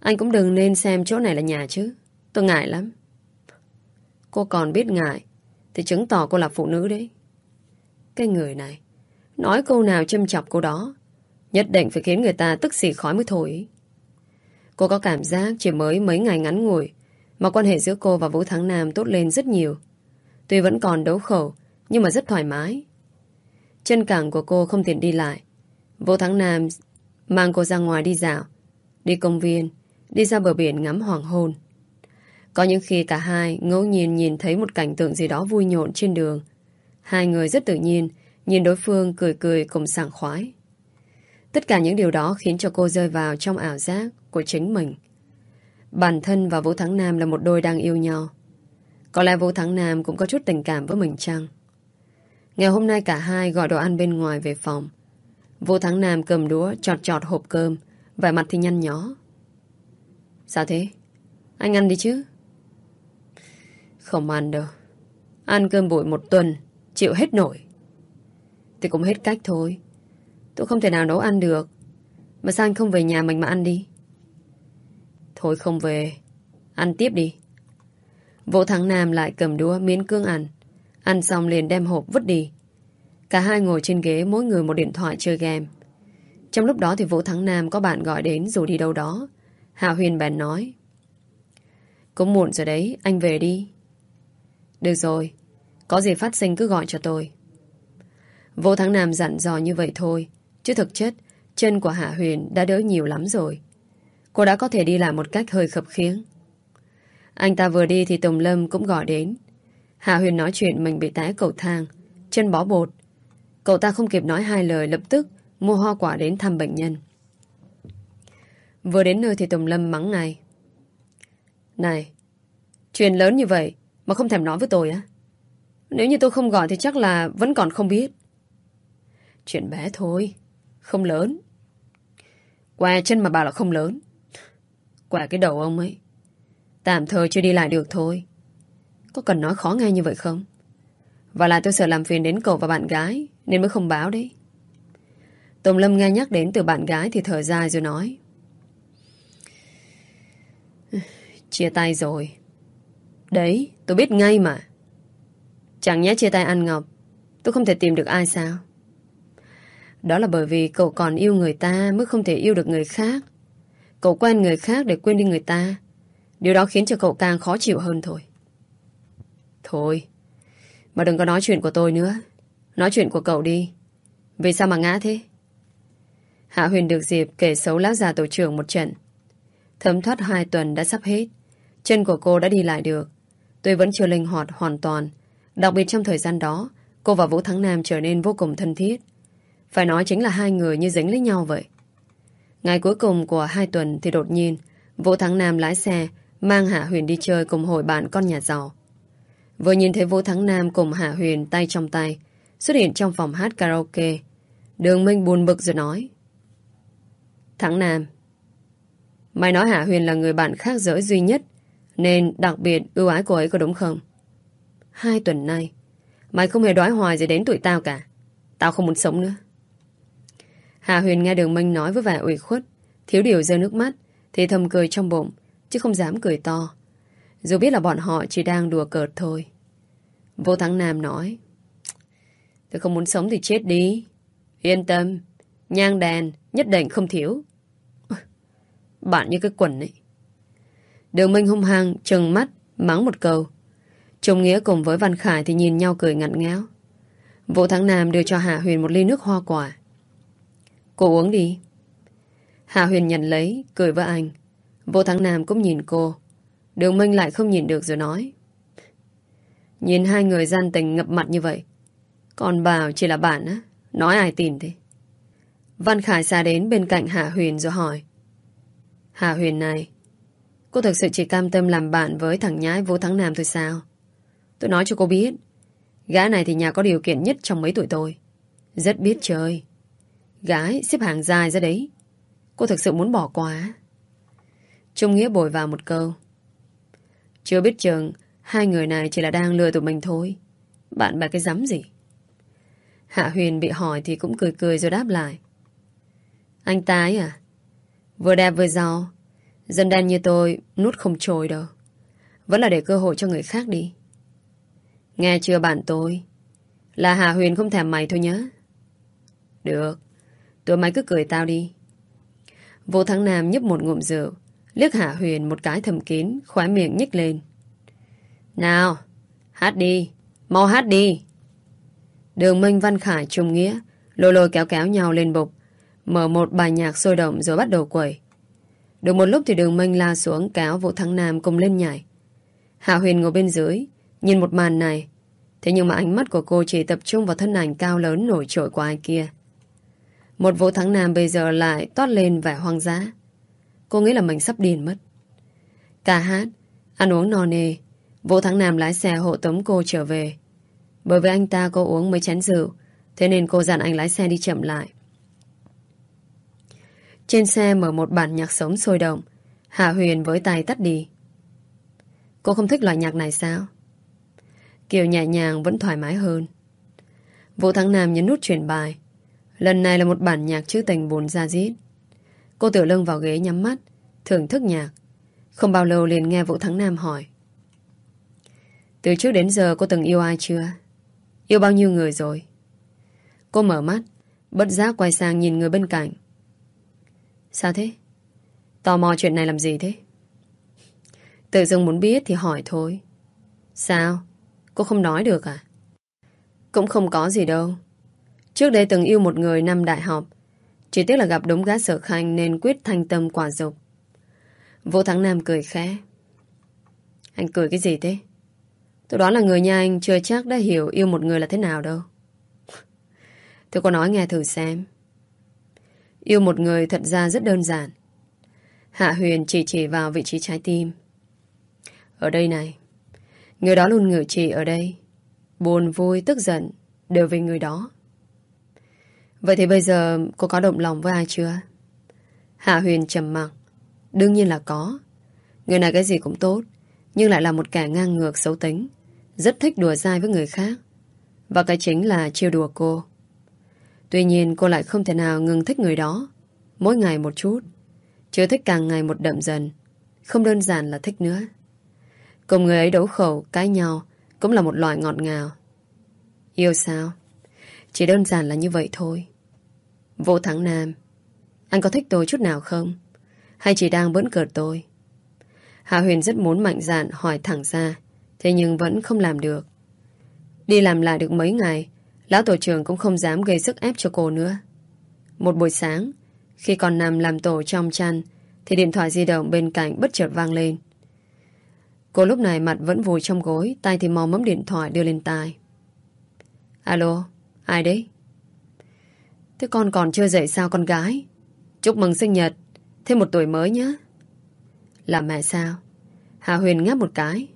Anh cũng đừng nên xem chỗ này là nhà chứ. Tôi ngại lắm. Cô còn biết ngại, Thì chứng tỏ cô là phụ nữ đấy. Cái người này, Nói câu nào châm chọc cô đó Nhất định phải khiến người ta tức xì khói mới thôi Cô có cảm giác chỉ mới mấy ngày ngắn ngủi, Mà quan hệ giữa cô và Vũ Thắng Nam tốt lên rất nhiều. Tuy vẫn còn đấu khẩu, Nhưng mà rất thoải mái. Chân cẳng của cô không tiện đi lại. Vũ Thắng Nam mang cô ra ngoài đi dạo, Đi công viên, Đi ra bờ biển ngắm hoàng hôn. Có những khi cả hai ngẫu nhiên nhìn thấy một cảnh tượng gì đó vui nhộn trên đường. Hai người rất tự nhiên, Nhìn đối phương cười cười cùng sảng khoái. Tất cả những điều đó khiến cho cô rơi vào trong ảo giác của chính mình. Bản thân và Vũ Thắng Nam là một đôi đang yêu nhau. Có lẽ Vũ Thắng Nam cũng có chút tình cảm với mình chăng? Ngày hôm nay cả hai gọi đồ ăn bên ngoài về phòng. Vũ Thắng Nam cầm đũa chọt chọt hộp cơm, vẻ mặt thì nhăn nhó. Sao thế? Anh ăn đi chứ? Không ăn đâu. Ăn cơm bụi một tuần, chịu hết nổi. Thì cũng hết cách thôi. Tôi không thể nào nấu ăn được. Mà sao anh không về nhà mình mà ăn đi? Thôi không về. Ăn tiếp đi. Vũ Thắng Nam lại cầm đũa miến cương ăn. Ăn xong liền đem hộp vứt đi. Cả hai ngồi trên ghế mỗi người một điện thoại chơi game. Trong lúc đó thì Vũ Thắng Nam có bạn gọi đến dù đi đâu đó. Hạ Huyền bèn nói. Cũng muộn rồi đấy, anh về đi. Được rồi, có gì phát sinh cứ gọi cho tôi. Vũ Thắng Nam dặn dò như vậy thôi. Chứ thực chất, chân của Hạ Huyền đã đỡ nhiều lắm rồi. Cô đã có thể đi lại một cách hơi khập khiếng. Anh ta vừa đi thì Tùng Lâm cũng gọi đến. Hạ Huyền nói chuyện mình bị té cầu thang, chân bó bột. Cậu ta không kịp nói hai lời lập tức mua hoa quả đến thăm bệnh nhân. Vừa đến nơi thì Tùng Lâm mắng ngay. Này, chuyện lớn như vậy mà không thèm nói với tôi á. Nếu như tôi không gọi thì chắc là vẫn còn không biết. Chuyện bé thôi. Không lớn. Qua chân mà bảo là không lớn. Quả cái đầu ông ấy. Tạm thời chưa đi lại được thôi. Có cần nói khó nghe như vậy không? Và lại tôi sợ làm phiền đến cậu và bạn gái, Nên mới không báo đấy Tùng Lâm nghe nhắc đến từ bạn gái Thì thở dài rồi nói Chia tay rồi Đấy, tôi biết ngay mà Chẳng nhẽ chia tay ăn ngọc Tôi không thể tìm được ai sao đó là bởi vì cậu còn yêu người ta mới không thể yêu được người khác. Cậu quen người khác để quên đi người ta. Điều đó khiến cho cậu càng khó chịu hơn thôi. Thôi, mà đừng có nói chuyện của tôi nữa. Nói chuyện của cậu đi. Vì sao mà ngã thế? Hạ Huyền được dịp kể xấu lão già tổ trưởng một trận. Thấm thoát hai tuần đã sắp hết. Chân của cô đã đi lại được. Tuy vẫn chưa linh hoạt hoàn toàn. Đặc biệt trong thời gian đó, cô và Vũ Thắng Nam trở nên vô cùng thân thiết. Phải nói chính là hai người như dính lấy nhau vậy. Ngày cuối cùng của hai tuần thì đột nhiên, Vũ Thắng Nam lái xe, mang Hạ Huyền đi chơi cùng hội bạn con nhà giàu. Vừa nhìn thấy Vũ Thắng Nam cùng Hạ Huyền tay trong tay, xuất hiện trong phòng hát karaoke. Đường Minh buồn bực rồi nói, Thắng Nam, Mày nói Hạ Huyền là người bạn khác giới duy nhất, nên đặc biệt ưu ái cô ấy có đúng không? Hai tuần nay, Mày không hề đoái hoài gì đến tụi tao cả, Tao không muốn sống nữa Hà Huyền nghe Đường Minh nói với vẻ ủy khuất, thiếu điều rơi nước mắt, thì thầm cười trong bụng, chứ không dám cười to. Dù biết là bọn họ chỉ đang đùa cợt thôi. Vô Thắng Nam nói, Tôi không muốn sống thì chết đi. Yên tâm, nhang đèn nhất định không thiếu. Bạn như cái quần ấy. Đường Minh hung hăng, trừng mắt, mắng một câu. Trung Nghĩa cùng với Văn Khải thì nhìn nhau cười ngặn ngáo. Vũ Thắng Nam đưa cho Hạ Huyền một ly nước hoa quả. Cô uống đi. Hạ Huyền nhận lấy, cười với anh. Vô Thắng Nam cũng nhìn cô. Đường Minh lại không nhìn được rồi nói. Nhìn hai người gian tình ngập mặt như vậy. Còn bảo chỉ là bạn á. Nói ai tin thế? Văn Khải xa đến bên cạnh Hạ Huyền rồi hỏi. Hà Huyền này, cô thực sự chỉ cam tâm làm bạn với thằng nhái Vũ Thắng Nam thôi sao? Tôi nói cho cô biết, gã này thì nhà có điều kiện nhất trong mấy tuổi tôi. Rất biết chơi. Gái xếp hàng dài ra đấy. Cô thực sự muốn bỏ qua. Trung Nghĩa bồi vào một câu. Chưa biết chừng, hai người này chỉ là đang lừa tụi mình thôi. Bạn bè cái dám gì? Hạ Huyền bị hỏi thì cũng cười cười rồi đáp lại. Anh ta ấy à? Vừa đẹp vừa giàu. Dân đen như tôi nút không trồi đâu. Vẫn là để cơ hội cho người khác đi. Nghe chưa bạn tôi? Là Hạ Huyền không thèm mày thôi nhớ. Được. Tụi mày cứ cười tao đi. Vô Thắng Nam nhấp một ngụm rượu. Liếc Hạ Huyền một cái thầm kín, khóe miệng nhích lên. Nào, hát đi. Mau hát đi. Đường Minh Văn Khải Trung Nghĩa lôi lôi kéo kéo nhau lên bục mở một bài nhạc sôi động rồi bắt đầu quẩy. Được một lúc thì đường Minh la xuống kéo Vũ Thắng Nam cùng lên nhảy. Hạ Huyền ngồi bên dưới nhìn một màn này thế nhưng mà ánh mắt của cô chỉ tập trung vào thân ảnh cao lớn nổi trội của ai kia. Một Vũ Thắng Nam bây giờ lại toát lên vẻ hoang dã. Cô nghĩ là mình sắp điên mất. Cả hát, ăn uống no nê, Vũ Thắng Nam lái xe hộ tống cô trở về. Bởi vì anh ta có uống mấy chén rượu Thế nên cô dặn anh lái xe đi chậm lại Trên xe mở một bản nhạc sống sôi động Hạ Huyền với tay tắt đi Cô không thích loại nhạc này sao? Kiểu nhẹ nhàng vẫn thoải mái hơn Vũ Thắng Nam nhấn nút chuyển bài Lần này là một bản nhạc trữ tình buồn ra dít Cô tựa lưng vào ghế nhắm mắt, Thưởng thức nhạc. Không bao lâu liền nghe Vũ Thắng Nam hỏi. Từ trước đến giờ cô từng yêu ai chưa? Yêu bao nhiêu người rồi? Cô mở mắt, Bất giác quay sang nhìn người bên cạnh. Sao thế? Tò mò chuyện này làm gì thế? Tự dưng muốn biết thì hỏi thôi. Sao? Cô không nói được à? Cũng không có gì đâu. Trước đây từng yêu một người năm đại học Chỉ tiếc là gặp đúng gã sở khanh Nên quyết thanh tâm quả dục Vũ Thắng Nam cười khẽ Anh cười cái gì thế Tôi đoán là người nhà anh chưa chắc đã hiểu yêu một người là thế nào đâu. Tôi có nói nghe thử xem. Yêu một người thật ra rất đơn giản. Hạ Huyền chỉ chỉ vào vị trí trái tim. Ở đây này. Người đó luôn ngự chỉ ở đây. Buồn, vui, tức giận đều vì người đó. Vậy thì bây giờ cô có động lòng với ai chưa? Hạ Huyền trầm mặc. Đương nhiên là có. Người này cái gì cũng tốt. Nhưng lại là một kẻ ngang ngược xấu tính Rất thích đùa dai với người khác Và cái chính là chiêu đùa cô Tuy nhiên cô lại không thể nào ngừng thích người đó Mỗi ngày một chút Chưa thích càng ngày một đậm dần Không đơn giản là thích nữa Cùng người ấy đấu khẩu, cãi nhau Cũng là một loại ngọt ngào Yêu sao Chỉ đơn giản là như vậy thôi Vô thắng nam. Anh có thích tôi chút nào không? Hay chỉ đang bỡn cợt tôi? Hạ Huyền rất muốn mạnh dạn hỏi thẳng ra, Thế nhưng vẫn không làm được. Đi làm lại được mấy ngày, Lão tổ trưởng cũng không dám gây sức ép cho cô nữa. Một buổi sáng, Khi còn nằm làm tổ trong chăn, Thì điện thoại di động bên cạnh bất chợt vang lên. Cô lúc này mặt vẫn vùi trong gối, Tay thì mò mẫm điện thoại đưa lên tai. Alo, Ai đấy? Thế con còn chưa dậy sao con gái Chúc mừng sinh nhật Thêm một tuổi mới nhé là mẹ sao? Hà Huyền ngáp một cái.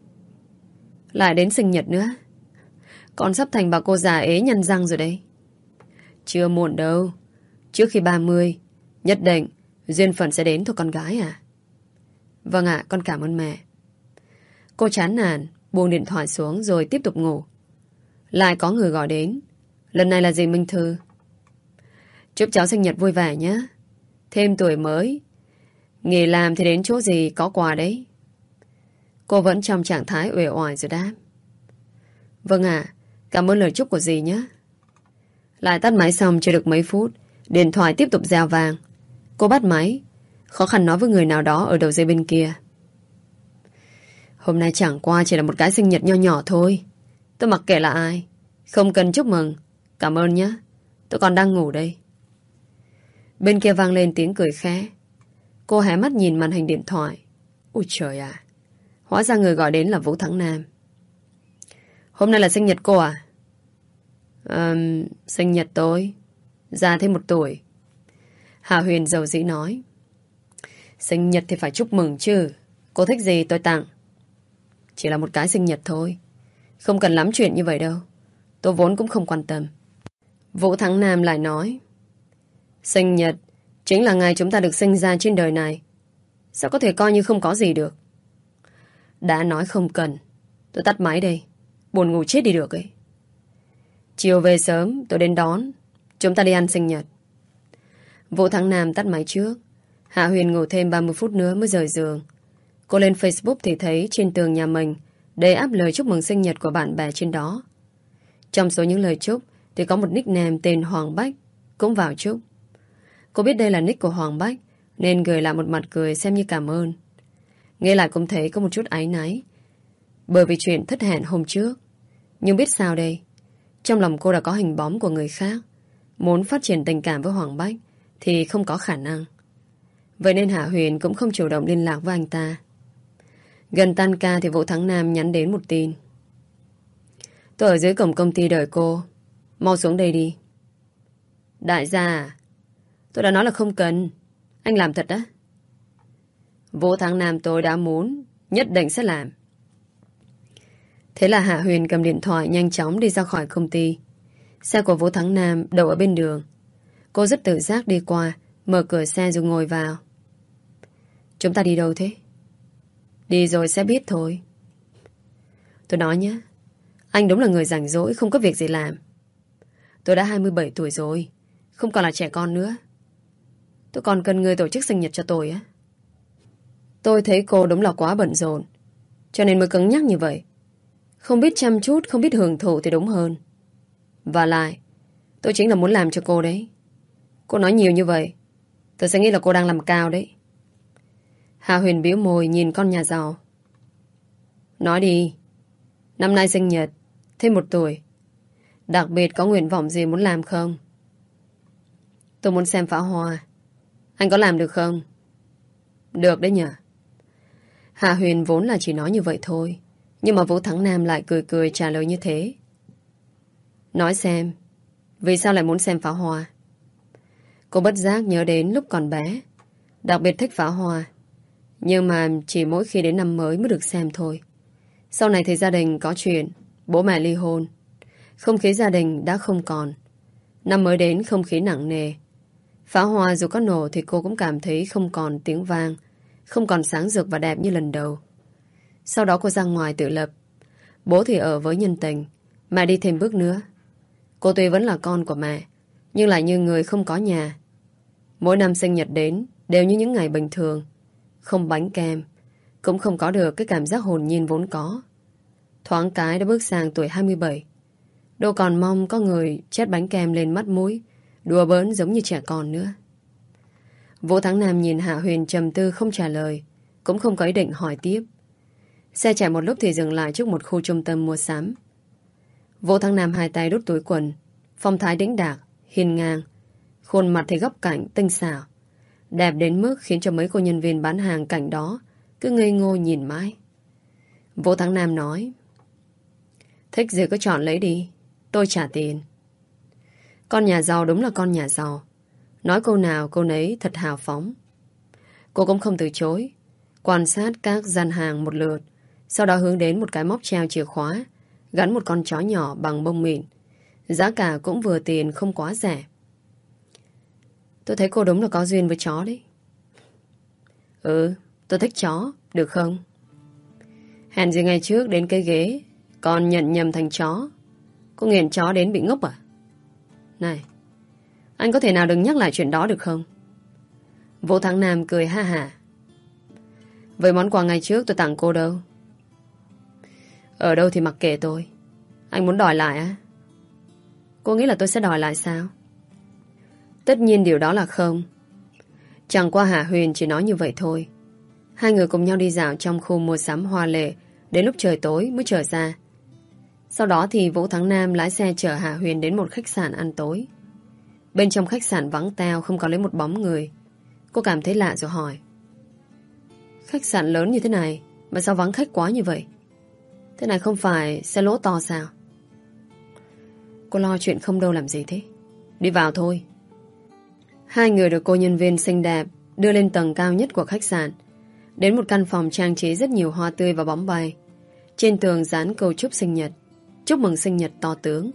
Lại đến sinh nhật nữa. Con sắp thành bà cô già ế nhăn răng rồi đấy. Chưa muộn đâu. Trước khi 30, nhất định duyên phận sẽ đến thôi con gái à. Vâng ạ, con cảm ơn mẹ. Cô chán nản, buông điện thoại xuống rồi tiếp tục ngủ. Lại có người gọi đến. Lần này là gì Minh Thư? Chúc cháu sinh nhật vui vẻ nhé. Thêm tuổi mới, Nghỉ làm thì đến chỗ gì có quà đấy. Cô vẫn trong trạng thái uể oải rồi đáp. Vâng ạ, cảm ơn lời chúc của dì nhé. Lại tắt máy xong chưa được mấy phút, điện thoại tiếp tục reo vàng. Cô bắt máy, khó khăn nói với người nào đó ở đầu dây bên kia. Hôm nay chẳng qua chỉ là một cái sinh nhật nho nhỏ thôi. Tôi mặc kệ là ai. Không cần chúc mừng. Cảm ơn nhé. Tôi còn đang ngủ đây. Bên kia vang lên tiếng cười khẽ. Cô hé mắt nhìn màn hình điện thoại. Ôi trời à! Hóa ra người gọi đến là Vũ Thắng Nam. Hôm nay là sinh nhật cô à? Um, sinh nhật tôi. Già thêm một tuổi. Hạ Huyền giàu dĩ nói. Sinh nhật thì phải chúc mừng chứ. Cô thích gì tôi tặng. Chỉ là một cái sinh nhật thôi. Không cần lắm chuyện như vậy đâu. Tôi vốn cũng không quan tâm. Vũ Thắng Nam lại nói. Sinh nhật chính là ngày chúng ta được sinh ra trên đời này. Sao có thể coi như không có gì được? Đã nói không cần. Tôi tắt máy đây. Buồn ngủ chết đi được ấy. Chiều về sớm, tôi đến đón. Chúng ta đi ăn sinh nhật. Vũ Thắng Nam tắt máy trước. Hạ Huyền ngủ thêm 30 phút nữa mới rời giường. Cô lên Facebook thì thấy trên tường nhà mình đầy áp lời chúc mừng sinh nhật của bạn bè trên đó. Trong số những lời chúc thì có một nickname tên Hoàng Bách cũng vào chúc. Cô biết đây là nick của Hoàng Bách, nên gửi lại một mặt cười xem như cảm ơn. Nghe lại cũng thấy có một chút áy náy bởi vì chuyện thất hẹn hôm trước. Nhưng biết sao đây? Trong lòng cô đã có hình bóng của người khác. Muốn phát triển tình cảm với Hoàng Bách thì không có khả năng. Vậy nên Hạ Huyền cũng không chủ động liên lạc với anh ta. Gần tan ca thì Vũ Thắng Nam nhắn đến một tin. Tôi ở dưới cổng công ty đợi cô. Mau xuống đây đi. Đại gia à? Tôi đã nói là không cần. Anh làm thật đó Vũ Thắng Nam tôi đã muốn. Nhất định sẽ làm. Thế là Hạ Huyền cầm điện thoại nhanh chóng đi ra khỏi công ty. Xe của Vũ Thắng Nam đậu ở bên đường. Cô rất tự giác đi qua, mở cửa xe rồi ngồi vào. Chúng ta đi đâu thế? Đi rồi sẽ biết thôi. Tôi nói nhé, anh đúng là người rảnh rỗi, không có việc gì làm. Tôi đã 27 tuổi rồi, không còn là trẻ con nữa. Tôi còn cần người tổ chức sinh nhật cho tôi á. Tôi thấy cô đúng là quá bận rộn, cho nên mới cứng nhắc như vậy. Không biết chăm chút, không biết hưởng thụ thì đúng hơn. Và lại, tôi chính là muốn làm cho cô đấy. Cô nói nhiều như vậy, tôi sẽ nghĩ là cô đang làm cao đấy. Hà Huyền biểu môi nhìn con nhà giàu. Nói đi. Năm nay sinh nhật, thêm một tuổi. Đặc biệt có nguyện vọng gì muốn làm không? Tôi muốn xem pháo hoa. Anh có làm được không? Được đấy nhỉ. Hạ Huyền vốn là chỉ nói như vậy thôi. Nhưng mà Vũ Thắng Nam lại cười cười trả lời như thế. Nói xem, vì sao lại muốn xem pháo hoa? Cô bất giác nhớ đến lúc còn bé. Đặc biệt thích pháo hoa. Nhưng mà chỉ mỗi khi đến năm mới mới được xem thôi. Sau này thì gia đình có chuyện, bố mẹ ly hôn. Không khí gia đình đã không còn. Năm mới đến không khí nặng nề. Pháo hoa dù có nổ thì cô cũng cảm thấy không còn tiếng vang, không còn sáng rực và đẹp như lần đầu. Sau đó cô ra ngoài tự lập. Bố thì ở với nhân tình, mẹ đi thêm bước nữa. Cô tuy vẫn là con của mẹ, nhưng lại như người không có nhà. Mỗi năm sinh nhật đến đều như những ngày bình thường. Không bánh kem, cũng không có được cái cảm giác hồn nhiên vốn có. Thoáng cái đã bước sang tuổi 27. Đâu còn mong có người chết bánh kem lên mắt mũi, đùa bỡn giống như trẻ con nữa. Vũ Thắng Nam nhìn Hạ Huyền trầm tư không trả lời, cũng không có ý định hỏi tiếp. Xe chạy một lúc thì dừng lại trước một khu trung tâm mua sắm. Vũ Thắng Nam hai tay đút túi quần, phong thái đĩnh đạc, hiền ngang, khuôn mặt thì góc cạnh, tinh xảo. Đẹp đến mức khiến cho mấy cô nhân viên bán hàng cảnh đó cứ ngây ngô nhìn mãi. Vũ Thắng Nam nói Thích gì cứ chọn lấy đi, tôi trả tiền. Con nhà giàu đúng là con nhà giàu. Nói câu nào cô nấy thật hào phóng. Cô cũng không từ chối. Quan sát các gian hàng một lượt. Sau đó hướng đến một cái móc treo chìa khóa. Gắn một con chó nhỏ bằng bông mịn. Giá cả cũng vừa tiền không quá rẻ. Tôi thấy cô đúng là có duyên với chó đấy. Ừ, tôi thích chó, được không? Hẹn gì ngày trước đến cây ghế, còn nhận nhầm thành chó. Cô nghiện chó đến bị ngốc à? Này, anh có thể nào đừng nhắc lại chuyện đó được không? Vũ Thắng Nam cười ha hả. Với món quà ngày trước tôi tặng cô đâu? Ở đâu thì mặc kệ tôi. Anh muốn đòi lại á? Cô nghĩ là tôi sẽ đòi lại sao? Tất nhiên điều đó là không. Chẳng qua Hạ Huyền chỉ nói như vậy thôi. Hai người cùng nhau đi dạo trong khu mua sắm hoa lệ đến lúc trời tối mới trở ra. Sau đó thì Vũ Thắng Nam lái xe chở Hạ Huyền đến một khách sạn ăn tối. Bên trong khách sạn vắng teo không có lấy một bóng người. Cô cảm thấy lạ rồi hỏi. Khách sạn lớn như thế này, mà sao vắng khách quá như vậy? Thế này không phải xe lỗ to sao? Cô lo chuyện không đâu làm gì thế? Đi vào thôi. Hai người được cô nhân viên xinh đẹp đưa lên tầng cao nhất của khách sạn. Đến một căn phòng trang trí rất nhiều hoa tươi và bóng bay. Trên tường dán câu chúc sinh nhật. Chúc mừng sinh nhật to tướng.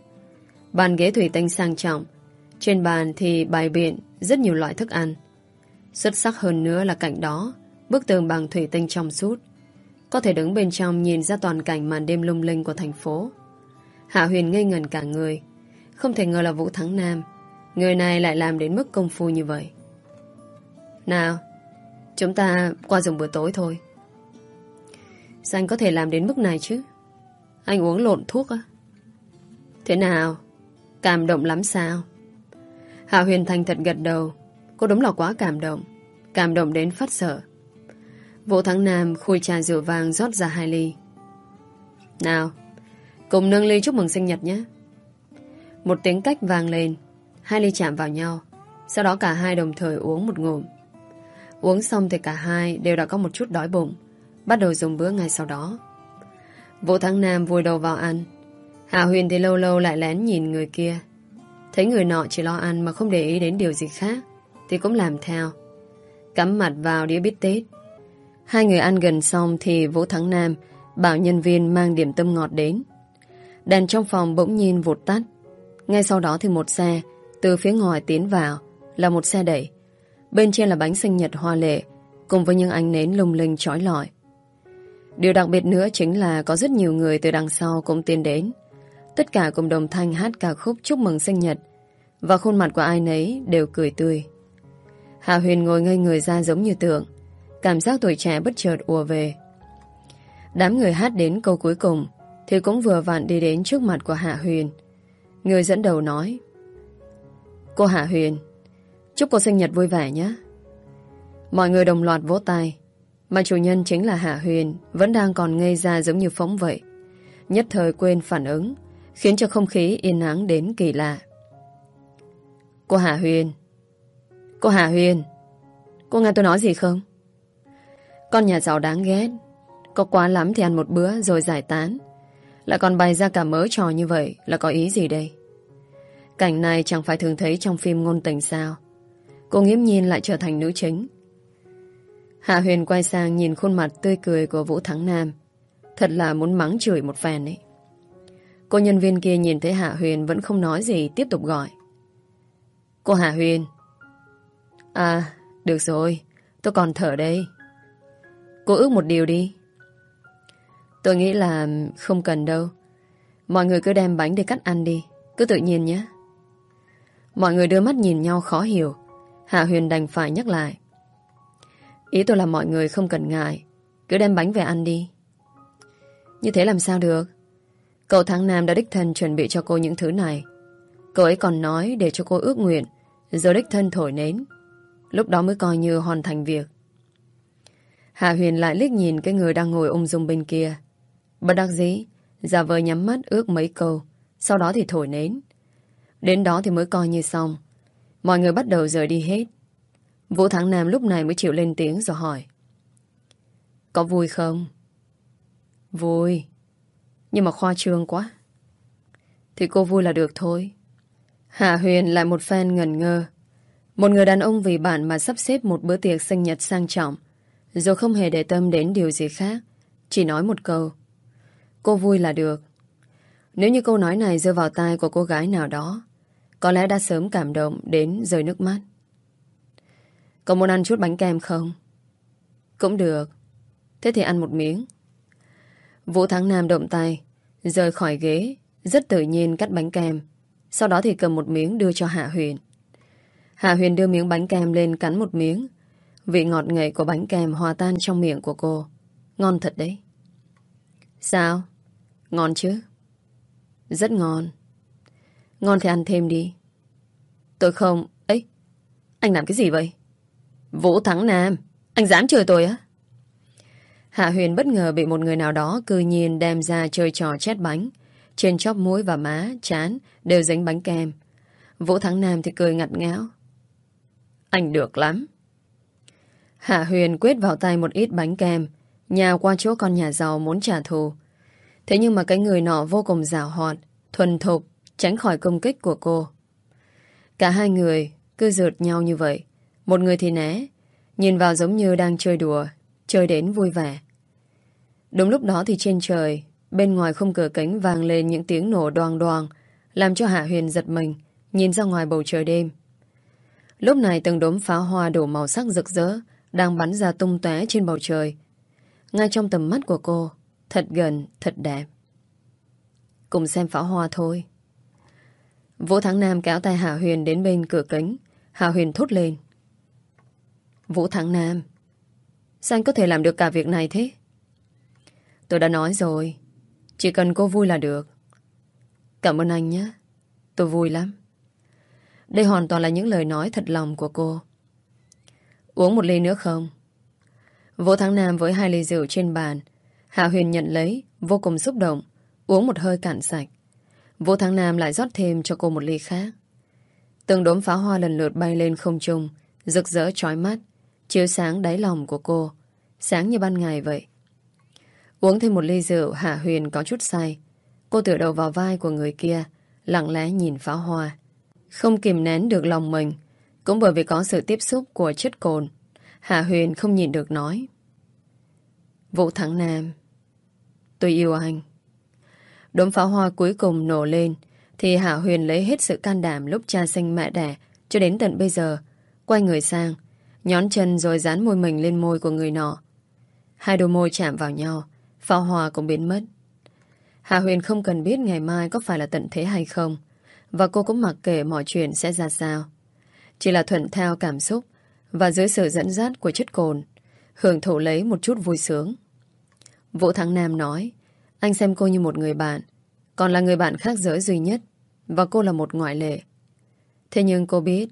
Bàn ghế thủy tinh sang trọng. Trên bàn thì bày biện rất nhiều loại thức ăn. Xuất sắc hơn nữa là cạnh đó, bức tường bằng thủy tinh trong suốt. Có thể đứng bên trong nhìn ra toàn cảnh màn đêm lung linh của thành phố. Hạ Huyền ngây ngần cả người. Không thể ngờ là Vũ Thắng Nam. Người này lại làm đến mức công phu như vậy. Nào, chúng ta qua dùng bữa tối thôi. Sao anh có thể làm đến mức này chứ? Anh uống lộn thuốc á? Thế nào? Cảm động lắm sao? Hạ Huyền Thành thật gật đầu. Cô đúng là quá cảm động. Cảm động đến phát sợ. Vũ Thắng Nam khui trà rượu vàng rót ra hai ly. Nào, cùng nâng ly chúc mừng sinh nhật nhé. Một tiếng cách vang lên. Hai ly chạm vào nhau. Sau đó cả hai đồng thời uống một ngụm. Uống xong thì cả hai đều đã có một chút đói bụng. Bắt đầu dùng bữa ngay sau đó. Vũ Thắng Nam vùi đầu vào ăn. Hạ Huyền thì lâu lâu lại lén nhìn người kia. Thấy người nọ chỉ lo ăn mà không để ý đến điều gì khác, thì cũng làm theo. Cắm mặt vào đĩa bít tết. Hai người ăn gần xong thì Vũ Thắng Nam bảo nhân viên mang điểm tâm ngọt đến. Đèn trong phòng bỗng nhiên vụt tắt. Ngay sau đó thì một xe từ phía ngoài tiến vào, là một xe đẩy. Bên trên là bánh sinh nhật hoa lệ, cùng với những ánh nến lung linh trói lọi. Điều đặc biệt nữa chính là có rất nhiều người từ đằng sau cũng tiến đến. Tất cả cùng đồng thanh hát ca khúc chúc mừng sinh nhật, và khuôn mặt của ai nấy đều cười tươi. Hạ Huyền ngồi ngây người ra giống như tượng, Cảm giác tuổi trẻ bất chợt ùa về Đám người hát đến câu cuối cùng Thì cũng vừa vặn đi đến trước mặt của Hạ Huyền Người dẫn đầu nói, Cô Hạ Huyền, Chúc cô sinh nhật vui vẻ nhé Mọi người đồng loạt vỗ tay mà chủ nhân chính là Hạ Huyền, Vẫn đang còn ngây ra giống như phóng vậy. Nhất thời quên phản ứng, Khiến cho không khí yên ắng đến kỳ lạ. Cô Hạ Huyền. Cô Hạ Huyền. Cô nghe tôi nói gì không? Con nhà giàu đáng ghét. Có quá lắm thì ăn một bữa rồi giải tán. Lại còn bày ra cả mớ trò như vậy Là có ý gì đây? Cảnh này chẳng phải thường thấy trong phim ngôn tình sao? Cô nghiễm nhiên lại trở thành nữ chính. Hạ Huyền quay sang nhìn khuôn mặt tươi cười của Vũ Thắng Nam Thật là muốn mắng chửi một phen ấy Cô nhân viên kia nhìn thấy Hạ Huyền vẫn không nói gì tiếp tục gọi Cô Hạ Huyền À, được rồi, tôi còn thở đây. Cô ước một điều đi. Tôi nghĩ là không cần đâu. Mọi người cứ đem bánh để cắt ăn đi. Cứ tự nhiên nhé. Mọi người đưa mắt nhìn nhau khó hiểu. Hạ Huyền đành phải nhắc lại. Ý tôi là mọi người không cần ngại. Cứ đem bánh về ăn đi. Như thế làm sao được? Cậu Thắng Nam đã đích thân chuẩn bị cho cô những thứ này. Cậu ấy còn nói để cho cô ước nguyện. Rồi đích thân thổi nến. Lúc đó mới coi như hoàn thành việc Hạ Huyền lại liếc nhìn Cái người đang ngồi ung dung bên kia Bất đắc dĩ, Giả vờ nhắm mắt ước mấy câu, Sau đó thì thổi nến Đến đó thì mới coi như xong Mọi người bắt đầu rời đi hết Vũ Thắng Nam lúc này mới chịu lên tiếng rồi hỏi Có vui không? Vui Nhưng mà khoa trương quá Thì cô vui là được thôi Hạ Huyền lại một phen ngẩn ngơ một người đàn ông vì bạn mà sắp xếp một bữa tiệc sinh nhật sang trọng, rồi không hề để tâm đến điều gì khác, chỉ nói một câu. Cô vui là được. Nếu như câu nói này rơi vào tai của cô gái nào đó, có lẽ đã sớm cảm động đến rơi nước mắt. Có muốn ăn chút bánh kem không? Cũng được. Thế thì ăn một miếng. Vũ Thắng Nam động tay, rời khỏi ghế, rất tự nhiên cắt bánh kem. Sau đó thì cầm một miếng đưa cho Hạ Huyền. Hạ Huyền đưa miếng bánh kem lên cắn một miếng. Vị ngọt ngậy của bánh kem hòa tan trong miệng của cô. Ngon thật đấy. Sao? Ngon chứ? Rất ngon. Ngon thì ăn thêm đi. Tôi không... ấy Anh làm cái gì vậy? Vũ Thắng Nam. Anh dám chơi tôi á? Hạ Huyền bất ngờ bị một người nào đó cư nhiên đem ra chơi trò chét bánh. Trên chóp mũi và má, chán đều dính bánh kem. Vũ Thắng Nam thì cười ngặt ngáo. Anh được lắm. Hạ Huyền quyết vào tay một ít bánh kem, nhà qua chỗ con nhà giàu muốn trả thù. Thế nhưng mà cái người nọ vô cùng rào hoạt, thuần thục, tránh khỏi công kích của cô. Cả hai người cứ rượt nhau như vậy. Một người thì né, Nhìn vào giống như đang chơi đùa Chơi đến vui vẻ. Đúng lúc đó thì trên trời Bên ngoài không cửa kính vang lên những tiếng nổ đoàng đoàng Làm cho Hạ Huyền giật mình Nhìn ra ngoài bầu trời đêm. Lúc này từng đốm pháo hoa đổ màu sắc rực rỡ Đang bắn ra tung tóe trên bầu trời. Ngay trong tầm mắt của cô Thật gần, thật đẹp. Cùng xem pháo hoa thôi. Vũ Thắng Nam kéo tay Hạ Huyền đến bên cửa kính. Hạ Huyền thốt lên. Vũ Thắng Nam. Sao anh có thể làm được cả việc này thế? Tôi đã nói rồi. Chỉ cần cô vui là được. Cảm ơn anh nhé. Tôi vui lắm. Đây hoàn toàn là những lời nói thật lòng của cô. Uống một ly nữa không? Vũ Thắng Nam với hai ly rượu trên bàn. Hạ Huyền nhận lấy, Vô cùng xúc động, Uống một hơi cạn sạch. Vũ Thắng Nam lại rót thêm cho cô một ly khác. Từng đốm pháo hoa lần lượt bay lên không trung, Rực rỡ trói mắt. Chiếu sáng đáy lòng của cô. Sáng như ban ngày vậy. Uống thêm một ly rượu, Hạ Huyền có chút say. Cô tựa đầu vào vai của người kia, Lặng lẽ nhìn pháo hoa. Không kìm nén được lòng mình, Cũng bởi vì có sự tiếp xúc của chất cồn, Hạ Huyền không nhìn được nói. Vũ Thắng Nam, Tôi yêu anh. Đốm pháo hoa cuối cùng nổ lên, Thì Hạ Huyền lấy hết sự can đảm Lúc cha sinh mẹ đẻ, Cho đến tận bây giờ, Quay người sang Nhón chân rồi dán môi mình lên môi của người nọ. Hai đôi môi chạm vào nhau Pháo hòa cũng biến mất. Hạ Huyền không cần biết ngày mai có phải là tận thế hay không, Và cô cũng mặc kệ mọi chuyện sẽ ra sao. Chỉ là thuận theo cảm xúc Và dưới sự dẫn dắt của chất cồn, Hưởng thụ lấy một chút vui sướng. Vũ Thắng Nam nói, Anh xem cô như một người bạn, Còn là người bạn khác giới duy nhất, Và cô là một ngoại lệ. Thế nhưng cô biết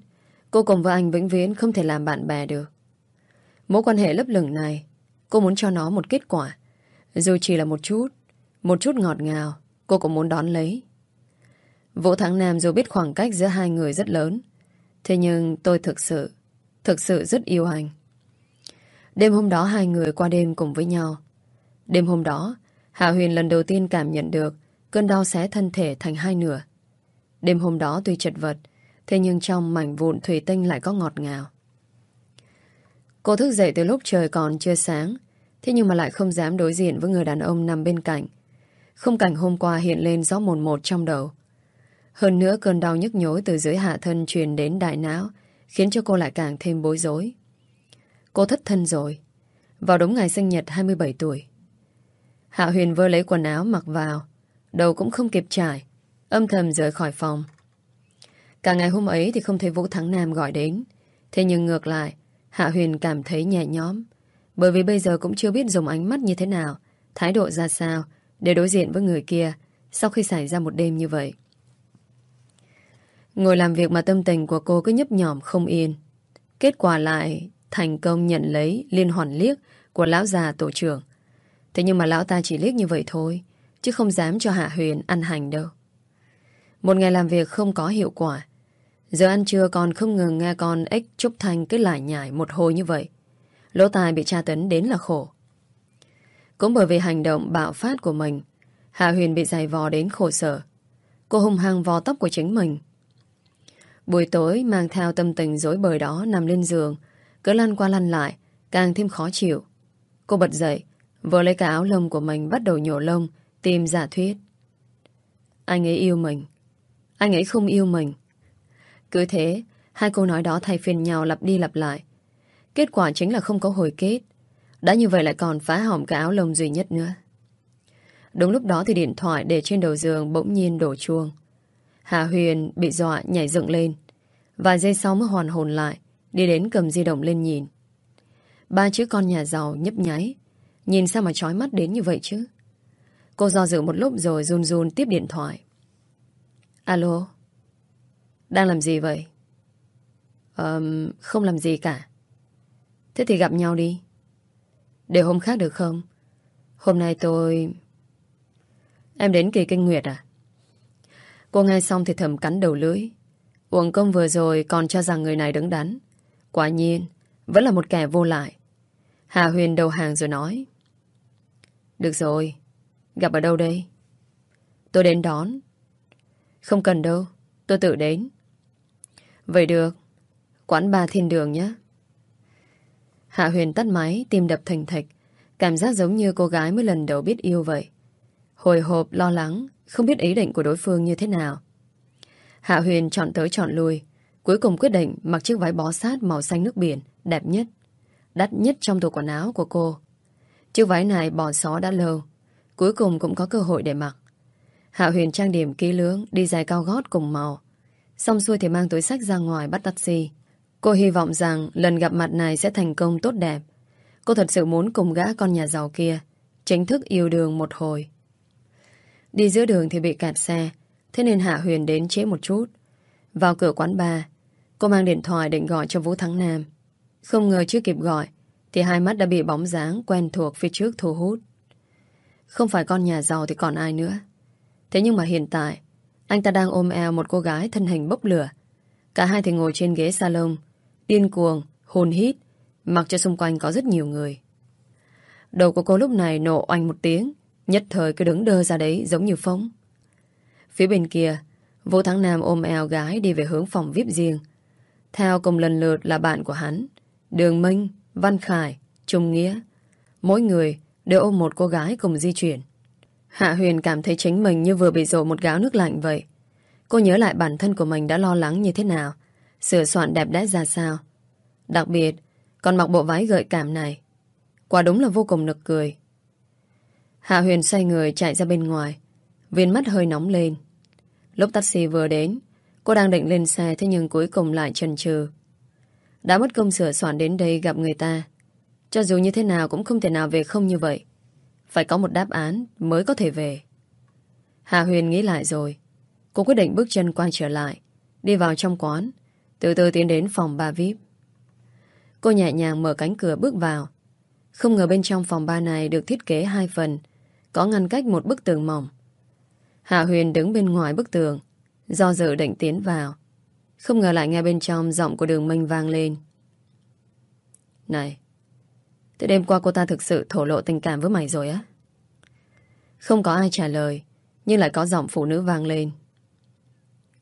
Cô cùng với anh vĩnh viễn không thể làm bạn bè được. Mối quan hệ lấp lửng này, Cô muốn cho nó một kết quả. Dù chỉ là một chút Một chút ngọt ngào, Cô cũng muốn đón lấy. Vũ Thắng Nam dù biết khoảng cách giữa hai người rất lớn, Thế nhưng tôi thực sự Thực sự rất yêu anh. Đêm hôm đó hai người qua đêm cùng với nhau. Đêm hôm đó, Hạ Huyền lần đầu tiên cảm nhận được Cơn đau xé thân thể thành hai nửa. Đêm hôm đó tuy chật vật Thế nhưng trong mảnh vụn thủy tinh lại có ngọt ngào. Cô thức dậy từ lúc trời còn chưa sáng, Thế nhưng mà lại không dám đối diện với người đàn ông nằm bên cạnh. Không cảnh hôm qua hiện lên rõ mồn một trong đầu. Hơn nữa cơn đau nhức nhối từ dưới hạ thân truyền đến đại não, Khiến cho cô lại càng thêm bối rối. Cô thất thân rồi, Vào đúng ngày sinh nhật 27 tuổi. Hạ Huyền vơ lấy quần áo mặc vào, Đầu cũng không kịp trải, Âm thầm rời khỏi phòng. Cả ngày hôm ấy thì không thấy Vũ Thắng Nam gọi đến. Thế nhưng ngược lại, Hạ Huyền cảm thấy nhẹ nhõm. Bởi vì bây giờ cũng chưa biết dùng ánh mắt như thế nào, Thái độ ra sao Để đối diện với người kia Sau khi xảy ra một đêm như vậy. Ngồi làm việc mà tâm tình của cô cứ nhấp nhòm không yên. Kết quả lại Thành công nhận lấy liên hoàn liếc Của lão già tổ trưởng. Thế nhưng mà lão ta chỉ liếc như vậy thôi, Chứ không dám cho Hạ Huyền ăn hành đâu. Một ngày làm việc không có hiệu quả Giờ ăn trưa còn không ngừng nghe con ếch Trúc Thanh cứ lại nhải một hồi như vậy. Lỗ tài bị tra tấn đến là khổ. Cũng bởi vì hành động bạo phát của mình, Hạ Huyền bị dày vò đến khổ sở. Cô hung hăng vò tóc của chính mình. Buổi tối mang theo tâm tình dối bời đó nằm lên giường, cứ lăn qua lăn lại, càng thêm khó chịu. Cô bật dậy, vừa lấy cả áo lông của mình bắt đầu nhổ lông, tìm giả thuyết. Anh ấy yêu mình. Anh ấy không yêu mình. Cứ thế, hai câu nói đó thay phiên nhau lặp đi lặp lại. Kết quả chính là không có hồi kết. Đã như vậy lại còn phá hỏng cái áo lông duy nhất nữa. Đúng lúc đó thì điện thoại để trên đầu giường bỗng nhiên đổ chuông. Hà Huyền bị dọa nhảy dựng lên. Vài giây sau mới hoàn hồn lại, đi đến cầm di động lên nhìn. Ba chữ con nhà giàu nhấp nháy. Nhìn sao mà trói mắt đến như vậy chứ? Cô do dự một lúc rồi run run tiếp điện thoại. Alo? Đang làm gì vậy? Um, không làm gì cả. Thế thì gặp nhau đi. Để hôm khác được không? Hôm nay tôi... Em đến kỳ kinh nguyệt à? Cô nghe xong thì thầm cắn đầu lưỡi. Uổng công vừa rồi còn cho rằng người này đứng đắn. Quả nhiên, vẫn là một kẻ vô lại. Hà Huyền đầu hàng rồi nói. Được rồi, gặp ở đâu đây? Tôi đến đón. Không cần đâu, tôi tự đến. Vậy được Quán ba thiên đường nhé Hạ Huyền tắt máy, tim đập thành thịch. Cảm giác giống như cô gái mới lần đầu biết yêu vậy. Hồi hộp, lo lắng, không biết ý định của đối phương như thế nào. Hạ Huyền chọn tới chọn lui. Cuối cùng quyết định mặc chiếc váy bó sát màu xanh nước biển, đẹp nhất. Đắt nhất trong tủ quần áo của cô. Chiếc váy này bỏ xó đã lâu. Cuối cùng cũng có cơ hội để mặc. Hạ Huyền trang điểm kỹ lưỡng, đi dài cao gót cùng màu. Xong xuôi thì mang túi sách ra ngoài bắt taxi. Cô hy vọng rằng lần gặp mặt này sẽ thành công tốt đẹp. Cô thật sự muốn cùng gã con nhà giàu kia chính thức yêu đương một hồi. Đi giữa đường thì bị kẹt xe, thế nên Hạ Huyền đến trễ một chút. Vào cửa quán bar, cô mang điện thoại định gọi cho Vũ Thắng Nam. Không ngờ chưa kịp gọi, thì hai mắt đã bị bóng dáng quen thuộc phía trước thu hút. Không phải con nhà giàu thì còn ai nữa. Thế nhưng mà hiện tại, anh ta đang ôm eo một cô gái thân hình bốc lửa. Cả hai thì ngồi trên ghế salon, điên cuồng, hồn hít, mặc cho xung quanh có rất nhiều người. Đầu của cô lúc này nổ oanh một tiếng, nhất thời cứ đứng đơ ra đấy giống như phóng. Phía bên kia, Vũ Thắng Nam ôm eo gái đi về hướng phòng VIP riêng. Theo cùng lần lượt là bạn của hắn, Đường Minh, Văn Khải, Trung Nghĩa. Mỗi người đều ôm một cô gái cùng di chuyển. Hạ Huyền cảm thấy chính mình như vừa bị rộ một gáo nước lạnh vậy. Cô nhớ lại bản thân của mình đã lo lắng như thế nào, sửa soạn đẹp đẽ ra sao. Đặc biệt, còn mặc bộ váy gợi cảm này. Quả đúng là vô cùng nực cười. Hạ Huyền xoay người chạy ra bên ngoài. Viên mắt hơi nóng lên. Lúc taxi vừa đến, cô đang định lên xe thế nhưng cuối cùng lại chần chừ. Đã mất công sửa soạn đến đây gặp người ta. Cho dù như thế nào cũng không thể nào về không như vậy. Phải có một đáp án mới có thể về. Hạ Huyền nghĩ lại rồi. Cô quyết định bước chân quay trở lại. Đi vào trong quán. Từ từ tiến đến phòng ba VIP. Cô nhẹ nhàng mở cánh cửa bước vào. Không ngờ bên trong phòng ba này được thiết kế hai phần. Có ngăn cách một bức tường mỏng. Hạ Huyền đứng bên ngoài bức tường. Do dự định tiến vào. Không ngờ lại nghe bên trong giọng của đường minh vang lên. Này, Thế đêm qua cô ta thực sự thổ lộ tình cảm với mày rồi á? Không có ai trả lời, nhưng lại có giọng phụ nữ vang lên.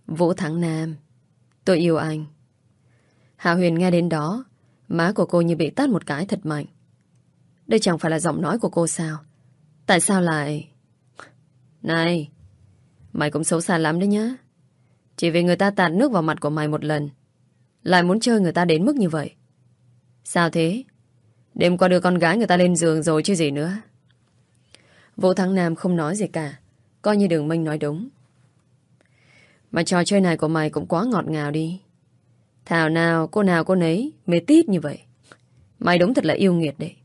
Vũ Thắng Nam, tôi yêu anh. Hạ Huyền nghe đến đó, má của cô như bị tát một cái thật mạnh. Đây chẳng phải là giọng nói của cô sao? Tại sao lại... Này, mày cũng xấu xa lắm đấy nhá. Chỉ vì người ta tạt nước vào mặt của mày một lần, lại muốn chơi người ta đến mức như vậy. Sao thế? Đêm qua đưa con gái người ta lên giường rồi chứ gì nữa. Vũ Thắng Nam không nói gì cả. Coi như đường Minh nói đúng. Mà trò chơi này của mày cũng quá ngọt ngào đi. Thảo nào, cô nào cô nấy, mê tít như vậy. Mày đúng thật là yêu nghiệt đấy.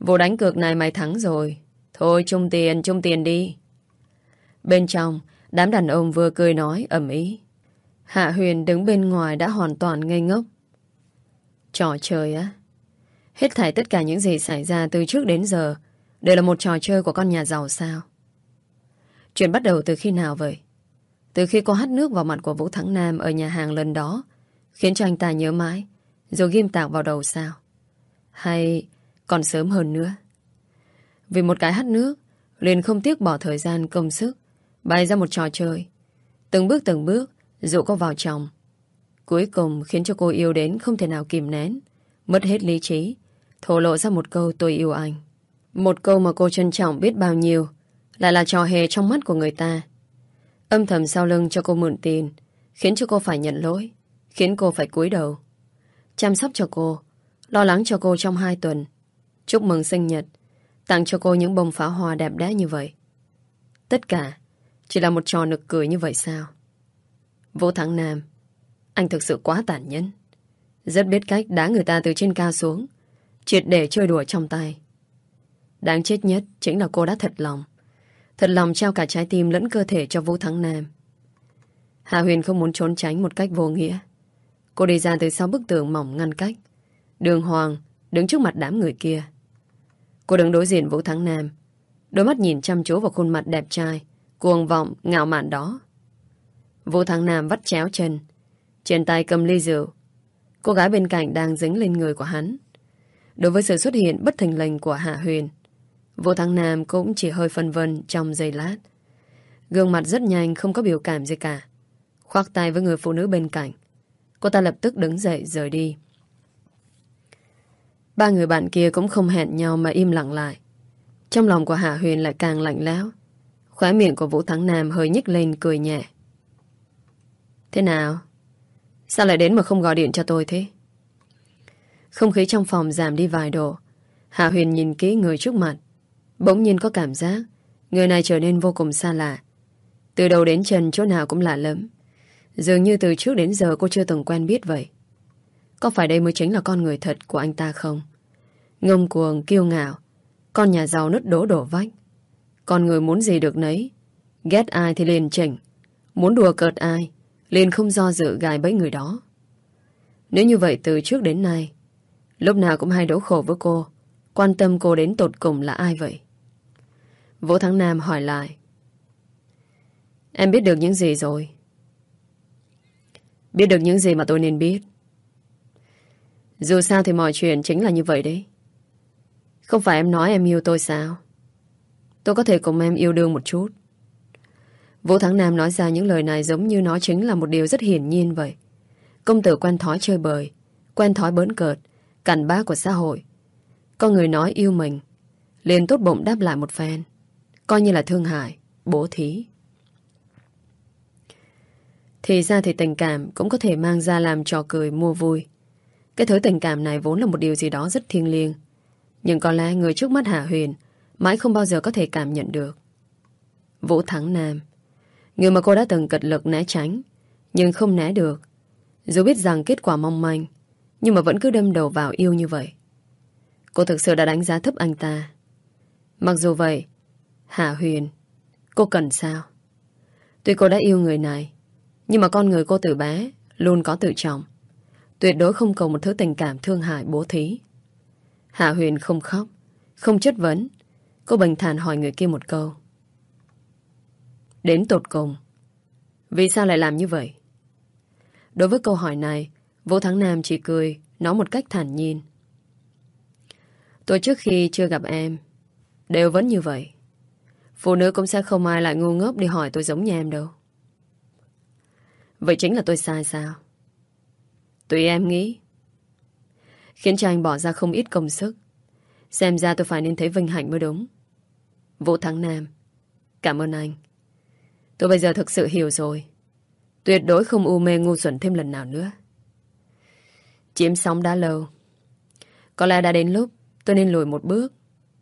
Vụ đánh cược này mày thắng rồi. Thôi chung tiền, chung tiền đi. Bên trong, đám đàn ông vừa cười nói ẩm ý. Hạ Huyền đứng bên ngoài đã hoàn toàn ngây ngốc. Trò chơi á? Hết thảy tất cả những gì xảy ra từ trước đến giờ đều là một trò chơi của con nhà giàu sao? Chuyện bắt đầu từ khi nào vậy? Từ khi cô hắt nước vào mặt của Vũ Thắng Nam ở nhà hàng lần đó, khiến cho anh ta nhớ mãi, rồi ghim tạc vào đầu sao? Hay còn sớm hơn nữa? Vì một cái hắt nước, liền không tiếc bỏ thời gian, công sức, bày ra một trò chơi từng bước từng bước, dụ cô vào chồng cuối cùng khiến cho cô yêu đến không thể nào kìm nén, mất hết lý trí thổ lộ ra một câu tôi yêu anh. Một câu mà cô trân trọng biết bao nhiêu, lại là trò hề trong mắt của người ta. Âm thầm sau lưng cho cô mượn tiền, khiến cho cô phải nhận lỗi, khiến cô phải cúi đầu. Chăm sóc cho cô, lo lắng cho cô trong hai tuần. Chúc mừng sinh nhật, tặng cho cô những bông pháo hoa đẹp đẽ như vậy. Tất cả chỉ là một trò nực cười như vậy sao? Vô Thắng Nam, anh thực sự quá tàn nhẫn. Rất biết cách đá người ta từ trên cao xuống Triệt để chơi đùa trong tay. Đáng chết nhất chính là cô đã thật lòng. Thật lòng trao cả trái tim lẫn cơ thể cho Vũ Thắng Nam. Hạ Huyền không muốn trốn tránh một cách vô nghĩa. Cô đi ra từ sau bức tường mỏng ngăn cách. Đường Hoàng đứng trước mặt đám người kia. Cô đứng đối diện Vũ Thắng Nam. Đôi mắt nhìn chăm chú vào khuôn mặt đẹp trai Cuồng vọng, ngạo mạn đó. Vũ Thắng Nam vắt chéo chân. Trên tay cầm ly rượu. Cô gái bên cạnh đang dính lên người của hắn. Đối với sự xuất hiện bất thành lành của Hạ Huyền, Vũ Thắng Nam cũng chỉ hơi phân vân trong giây lát Gương mặt rất nhanh, không có biểu cảm gì cả Khoác tay với người phụ nữ bên cạnh, Cô ta lập tức đứng dậy, rời đi Ba người bạn kia cũng không hẹn nhau mà im lặng lại. Trong lòng của Hạ Huyền lại càng lạnh lẽo. Khóe miệng của Vũ Thắng Nam hơi nhích lên, cười nhẹ. Thế nào? Sao lại đến mà không gọi điện cho tôi thế? Không khí trong phòng giảm đi vài độ. Hạ Huyền nhìn kỹ người trước mặt. Bỗng nhiên có cảm giác người này trở nên vô cùng xa lạ. Từ đầu đến chân chỗ nào cũng lạ lắm. Dường như từ trước đến giờ cô chưa từng quen biết vậy. Có phải đây mới chính là con người thật của anh ta không? Ngông cuồng, kiêu ngạo. Con nhà giàu nứt đố đổ vách. Con người muốn gì được nấy. Ghét ai thì liền chỉnh. Muốn đùa cợt ai, liền không do dự gài bẫy người đó. Nếu như vậy từ trước đến nay, lúc nào cũng hay đổ khổ với cô, quan tâm cô đến tột cùng là ai vậy? Vũ Thắng Nam hỏi lại. Em biết được những gì rồi? Biết được những gì mà tôi nên biết. Dù sao thì mọi chuyện chính là như vậy đấy. Không phải em nói em yêu tôi sao? Tôi có thể cùng em yêu đương một chút. Vũ Thắng Nam nói ra những lời này giống như nó chính là một điều rất hiển nhiên vậy. Công tử quen thói chơi bời, quen thói bớn cợt, cảnh bá của xã hội. Có người nói yêu mình, liền tốt bụng đáp lại một phen. Coi như là thương hại, bố thí. Thì ra thì tình cảm cũng có thể mang ra làm trò cười mua vui. Cái thứ tình cảm này vốn là một điều gì đó rất thiêng liêng. Nhưng có lẽ người trước mắt Hạ Huyền mãi không bao giờ có thể cảm nhận được. Vũ Thắng Nam Người mà cô đã từng cật lực né tránh Nhưng không né được Dù biết rằng kết quả mong manh nhưng mà vẫn cứ đâm đầu vào yêu như vậy. Cô thực sự đã đánh giá thấp anh ta. Mặc dù vậy, Hạ Huyền, Cô cần sao? Tuy cô đã yêu người này, Nhưng mà con người cô từ bé Luôn có tự trọng. Tuyệt đối không cầu một thứ tình cảm thương hại bố thí. Hạ Huyền không khóc, Không chất vấn. Cô bình thản hỏi người kia một câu. Đến tột cùng, Vì sao lại làm như vậy? Đối với câu hỏi này Vũ Thắng Nam chỉ cười, Nói một cách thản nhiên. Tôi trước khi chưa gặp em, Đều vẫn như vậy. Phụ nữ cũng sẽ không ai lại ngu ngốc Đi hỏi tôi giống như em đâu. Vậy chính là tôi sai sao? Tùy em nghĩ. Khiến cho anh bỏ ra không ít công sức. Xem ra tôi phải nên thấy vinh hạnh mới đúng. Vũ Thắng Nam, Cảm ơn anh. Tôi bây giờ thực sự hiểu rồi. Tuyệt đối không u mê ngu xuẩn thêm lần nào nữa. Chiếm sóng đã lâu Có lẽ đã đến lúc Tôi nên lùi một bước,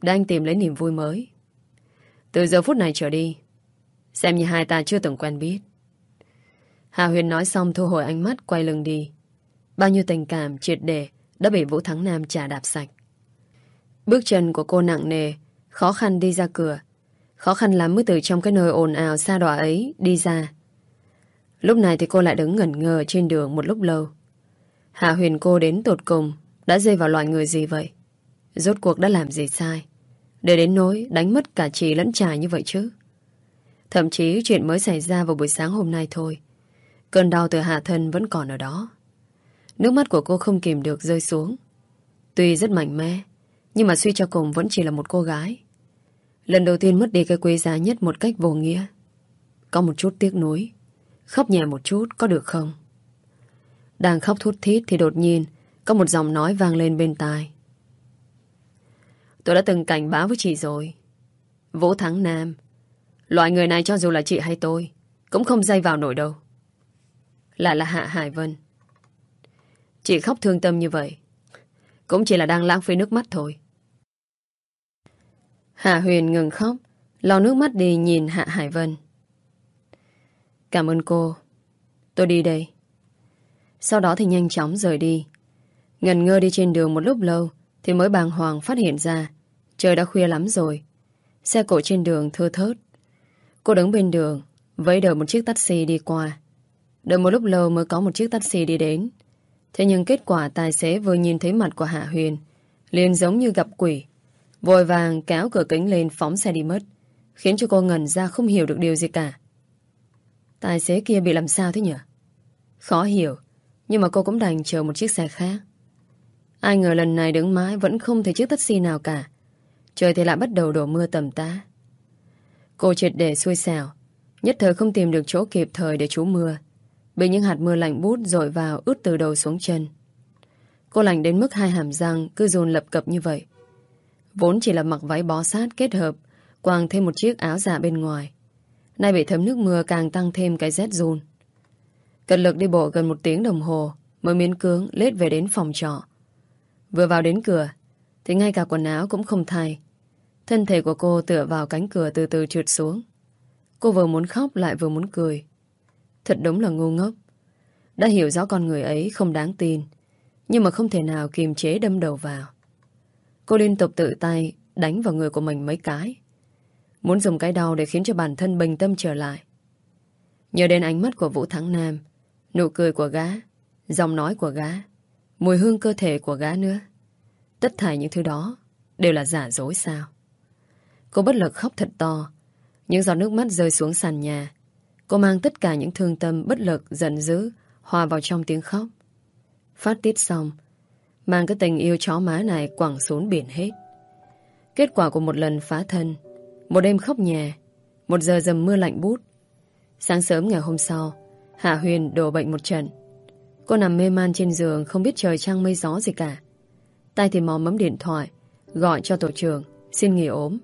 Để anh tìm lấy niềm vui mới. Từ giờ phút này trở đi, Xem như hai ta chưa từng quen biết. Hà Huyền nói xong thu hồi ánh mắt, Quay lưng đi. Bao nhiêu tình cảm, triệt để, Đã bị Vũ Thắng Nam trả đạp sạch. Bước chân của cô nặng nề, Khó khăn đi ra cửa. Khó khăn lắm mới từ trong cái nơi ồn ào xa đọa ấy đi ra. Lúc này thì cô lại đứng ngẩn ngơ trên đường một lúc lâu. Hạ huyền cô đến tột cùng đã rơi vào loại người gì vậy? Rốt cuộc đã làm gì sai? Để đến nỗi đánh mất cả trì lẫn trài như vậy chứ. Thậm chí chuyện mới xảy ra vào buổi sáng hôm nay thôi. Cơn đau từ hạ thân vẫn còn ở đó. Nước mắt của cô không kìm được rơi xuống. Tuy rất mạnh mẽ, nhưng mà suy cho cùng vẫn chỉ là một cô gái. Lần đầu tiên mất đi cái quý giá nhất một cách vô nghĩa. Có một chút tiếc nuối. Khóc nhẹ một chút có được không? Đang khóc thút thít thì đột nhiên có một giọng nói vang lên bên tai. Tôi đã từng cảnh báo với chị rồi. Vũ Thắng Nam. Loại người này cho dù là chị hay tôi cũng không dây vào nổi đâu. Lại là Hạ Hải Vân. Chị khóc thương tâm như vậy cũng chỉ là đang lãng phí nước mắt thôi. Hạ Huyền ngừng khóc, lau nước mắt đi nhìn Hạ Hải Vân. Cảm ơn cô. Tôi đi đây. Sau đó thì nhanh chóng rời đi. Ngần ngơ đi trên đường một lúc lâu, thì mới bàng hoàng phát hiện ra, trời đã khuya lắm rồi. Xe cộ trên đường thưa thớt. Cô đứng bên đường, vẫy đợi một chiếc taxi đi qua. Đợi một lúc lâu mới có một chiếc taxi đi đến. Thế nhưng kết quả tài xế vừa nhìn thấy mặt của Hạ Huyền, liền giống như gặp quỷ, Vội vàng kéo cửa kính lên phóng xe đi mất, Khiến cho cô ngẩn ra không hiểu được điều gì cả Tài xế kia bị làm sao thế nhỉ? Khó hiểu nhưng mà cô cũng đành chờ một chiếc xe khác Ai ngờ lần này đứng mãi Vẫn không thấy chiếc taxi nào cả Trời thì lại bắt đầu đổ mưa tầm tá Cô triệt để xui xẻo Nhất thời không tìm được chỗ kịp thời để trú mưa Bị những hạt mưa lạnh bút dội vào ướt từ đầu xuống chân Cô lạnh đến mức hai hàm răng cứ dồn lập cập như vậy. Vốn chỉ là mặc váy bó sát kết hợp, quàng thêm một chiếc áo giả bên ngoài. Nay bị thấm nước mưa càng tăng thêm cái rét run. Cật lực đi bộ gần một tiếng đồng hồ mới miễn cưỡng lết về đến phòng trọ. Vừa vào đến cửa thì ngay cả quần áo cũng không thay. Thân thể của cô tựa vào cánh cửa từ từ trượt xuống. Cô vừa muốn khóc lại vừa muốn cười. Thật đúng là ngu ngốc. Đã hiểu rõ con người ấy không đáng tin nhưng mà không thể nào kiềm chế đâm đầu vào. Cô liên tục tự tay đánh vào người của mình mấy cái. Muốn dùng cái đau để khiến cho bản thân bình tâm trở lại. nhờ đến ánh mắt của Vũ Thắng Nam, nụ cười của gã, giọng nói của gã, mùi hương cơ thể của gã nữa. Tất thảy những thứ đó đều là giả dối sao. Cô bất lực khóc thật to, những giọt nước mắt rơi xuống sàn nhà. Cô mang tất cả những thương tâm bất lực, giận dữ, hòa vào trong tiếng khóc. Phát tiết xong, mang cái tình yêu chó má này quẳng xuống biển hết. Kết quả của một lần phá thân, một đêm khóc nhà, một giờ dầm mưa lạnh bút. Sáng sớm ngày hôm sau, Hạ Huyền đổ bệnh một trận. Cô nằm mê man trên giường không biết trời trăng mây gió gì cả. Tay thì mò mấm điện thoại, gọi cho tổ trưởng, xin nghỉ ốm.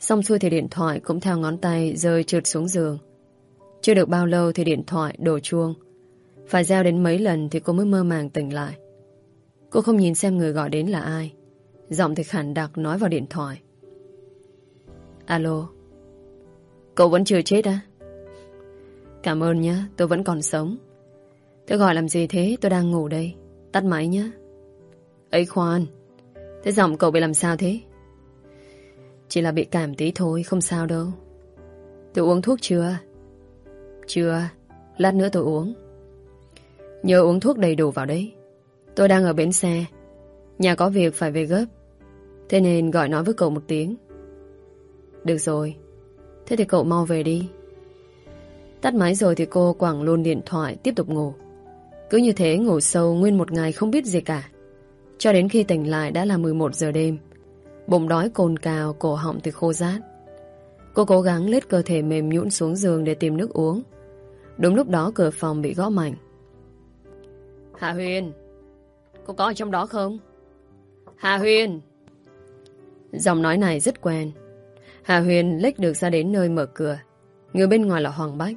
Xong xuôi thì điện thoại cũng theo ngón tay rơi trượt xuống giường. Chưa được bao lâu thì điện thoại đổ chuông. Phải gieo đến mấy lần thì cô mới mơ màng tỉnh lại. Cô không nhìn xem người gọi đến là ai. Giọng thì khản đặc nói vào điện thoại. Alo. Cậu vẫn chưa chết á? Cảm ơn nhé, tôi vẫn còn sống. Tôi gọi làm gì thế, tôi đang ngủ đây. Tắt máy nhé. ấy khoan, thế giọng cậu bị làm sao thế? Chỉ là bị cảm tí thôi, không sao đâu. Tôi uống thuốc chưa? Chưa, lát nữa tôi uống. Nhớ uống thuốc đầy đủ vào đấy Tôi đang ở bến xe Nhà có việc phải về gấp Thế nên gọi nói với cậu một tiếng Được rồi Thế thì cậu mau về đi Tắt máy rồi thì cô quẳng luôn điện thoại Tiếp tục ngủ. Cứ như thế ngủ sâu nguyên một ngày không biết gì cả. Cho đến khi tỉnh lại đã là 11 giờ đêm. Bụng đói cồn cào Cổ họng thì khô rát. Cô cố gắng lết cơ thể mềm nhũn xuống giường Để tìm nước uống. Đúng lúc đó cửa phòng bị gõ mạnh. Hà Huyền Cô có ở trong đó không? Hà Huyền. Giọng nói này rất quen. Hà Huyền lách được ra đến nơi mở cửa. Người bên ngoài là Hoàng Bách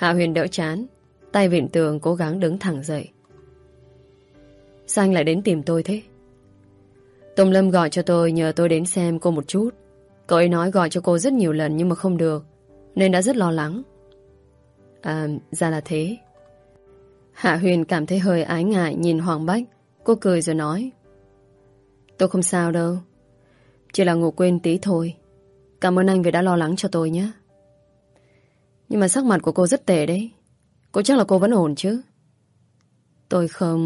Hạ Huyền đỡ chán, Tay vịn tường cố gắng đứng thẳng dậy Sao anh lại đến tìm tôi thế Tùng Lâm gọi cho tôi Nhờ tôi đến xem cô một chút Cậu ấy nói gọi cho cô rất nhiều lần Nhưng mà không được, Nên đã rất lo lắng À ra là thế Hạ Huyền cảm thấy hơi ái ngại nhìn Hoàng Bách. Cô cười rồi nói. Tôi không sao đâu. Chỉ là ngủ quên tí thôi. Cảm ơn anh vì đã lo lắng cho tôi nhé. Nhưng mà sắc mặt của cô rất tệ đấy. Cô chắc là cô vẫn ổn chứ. Tôi không...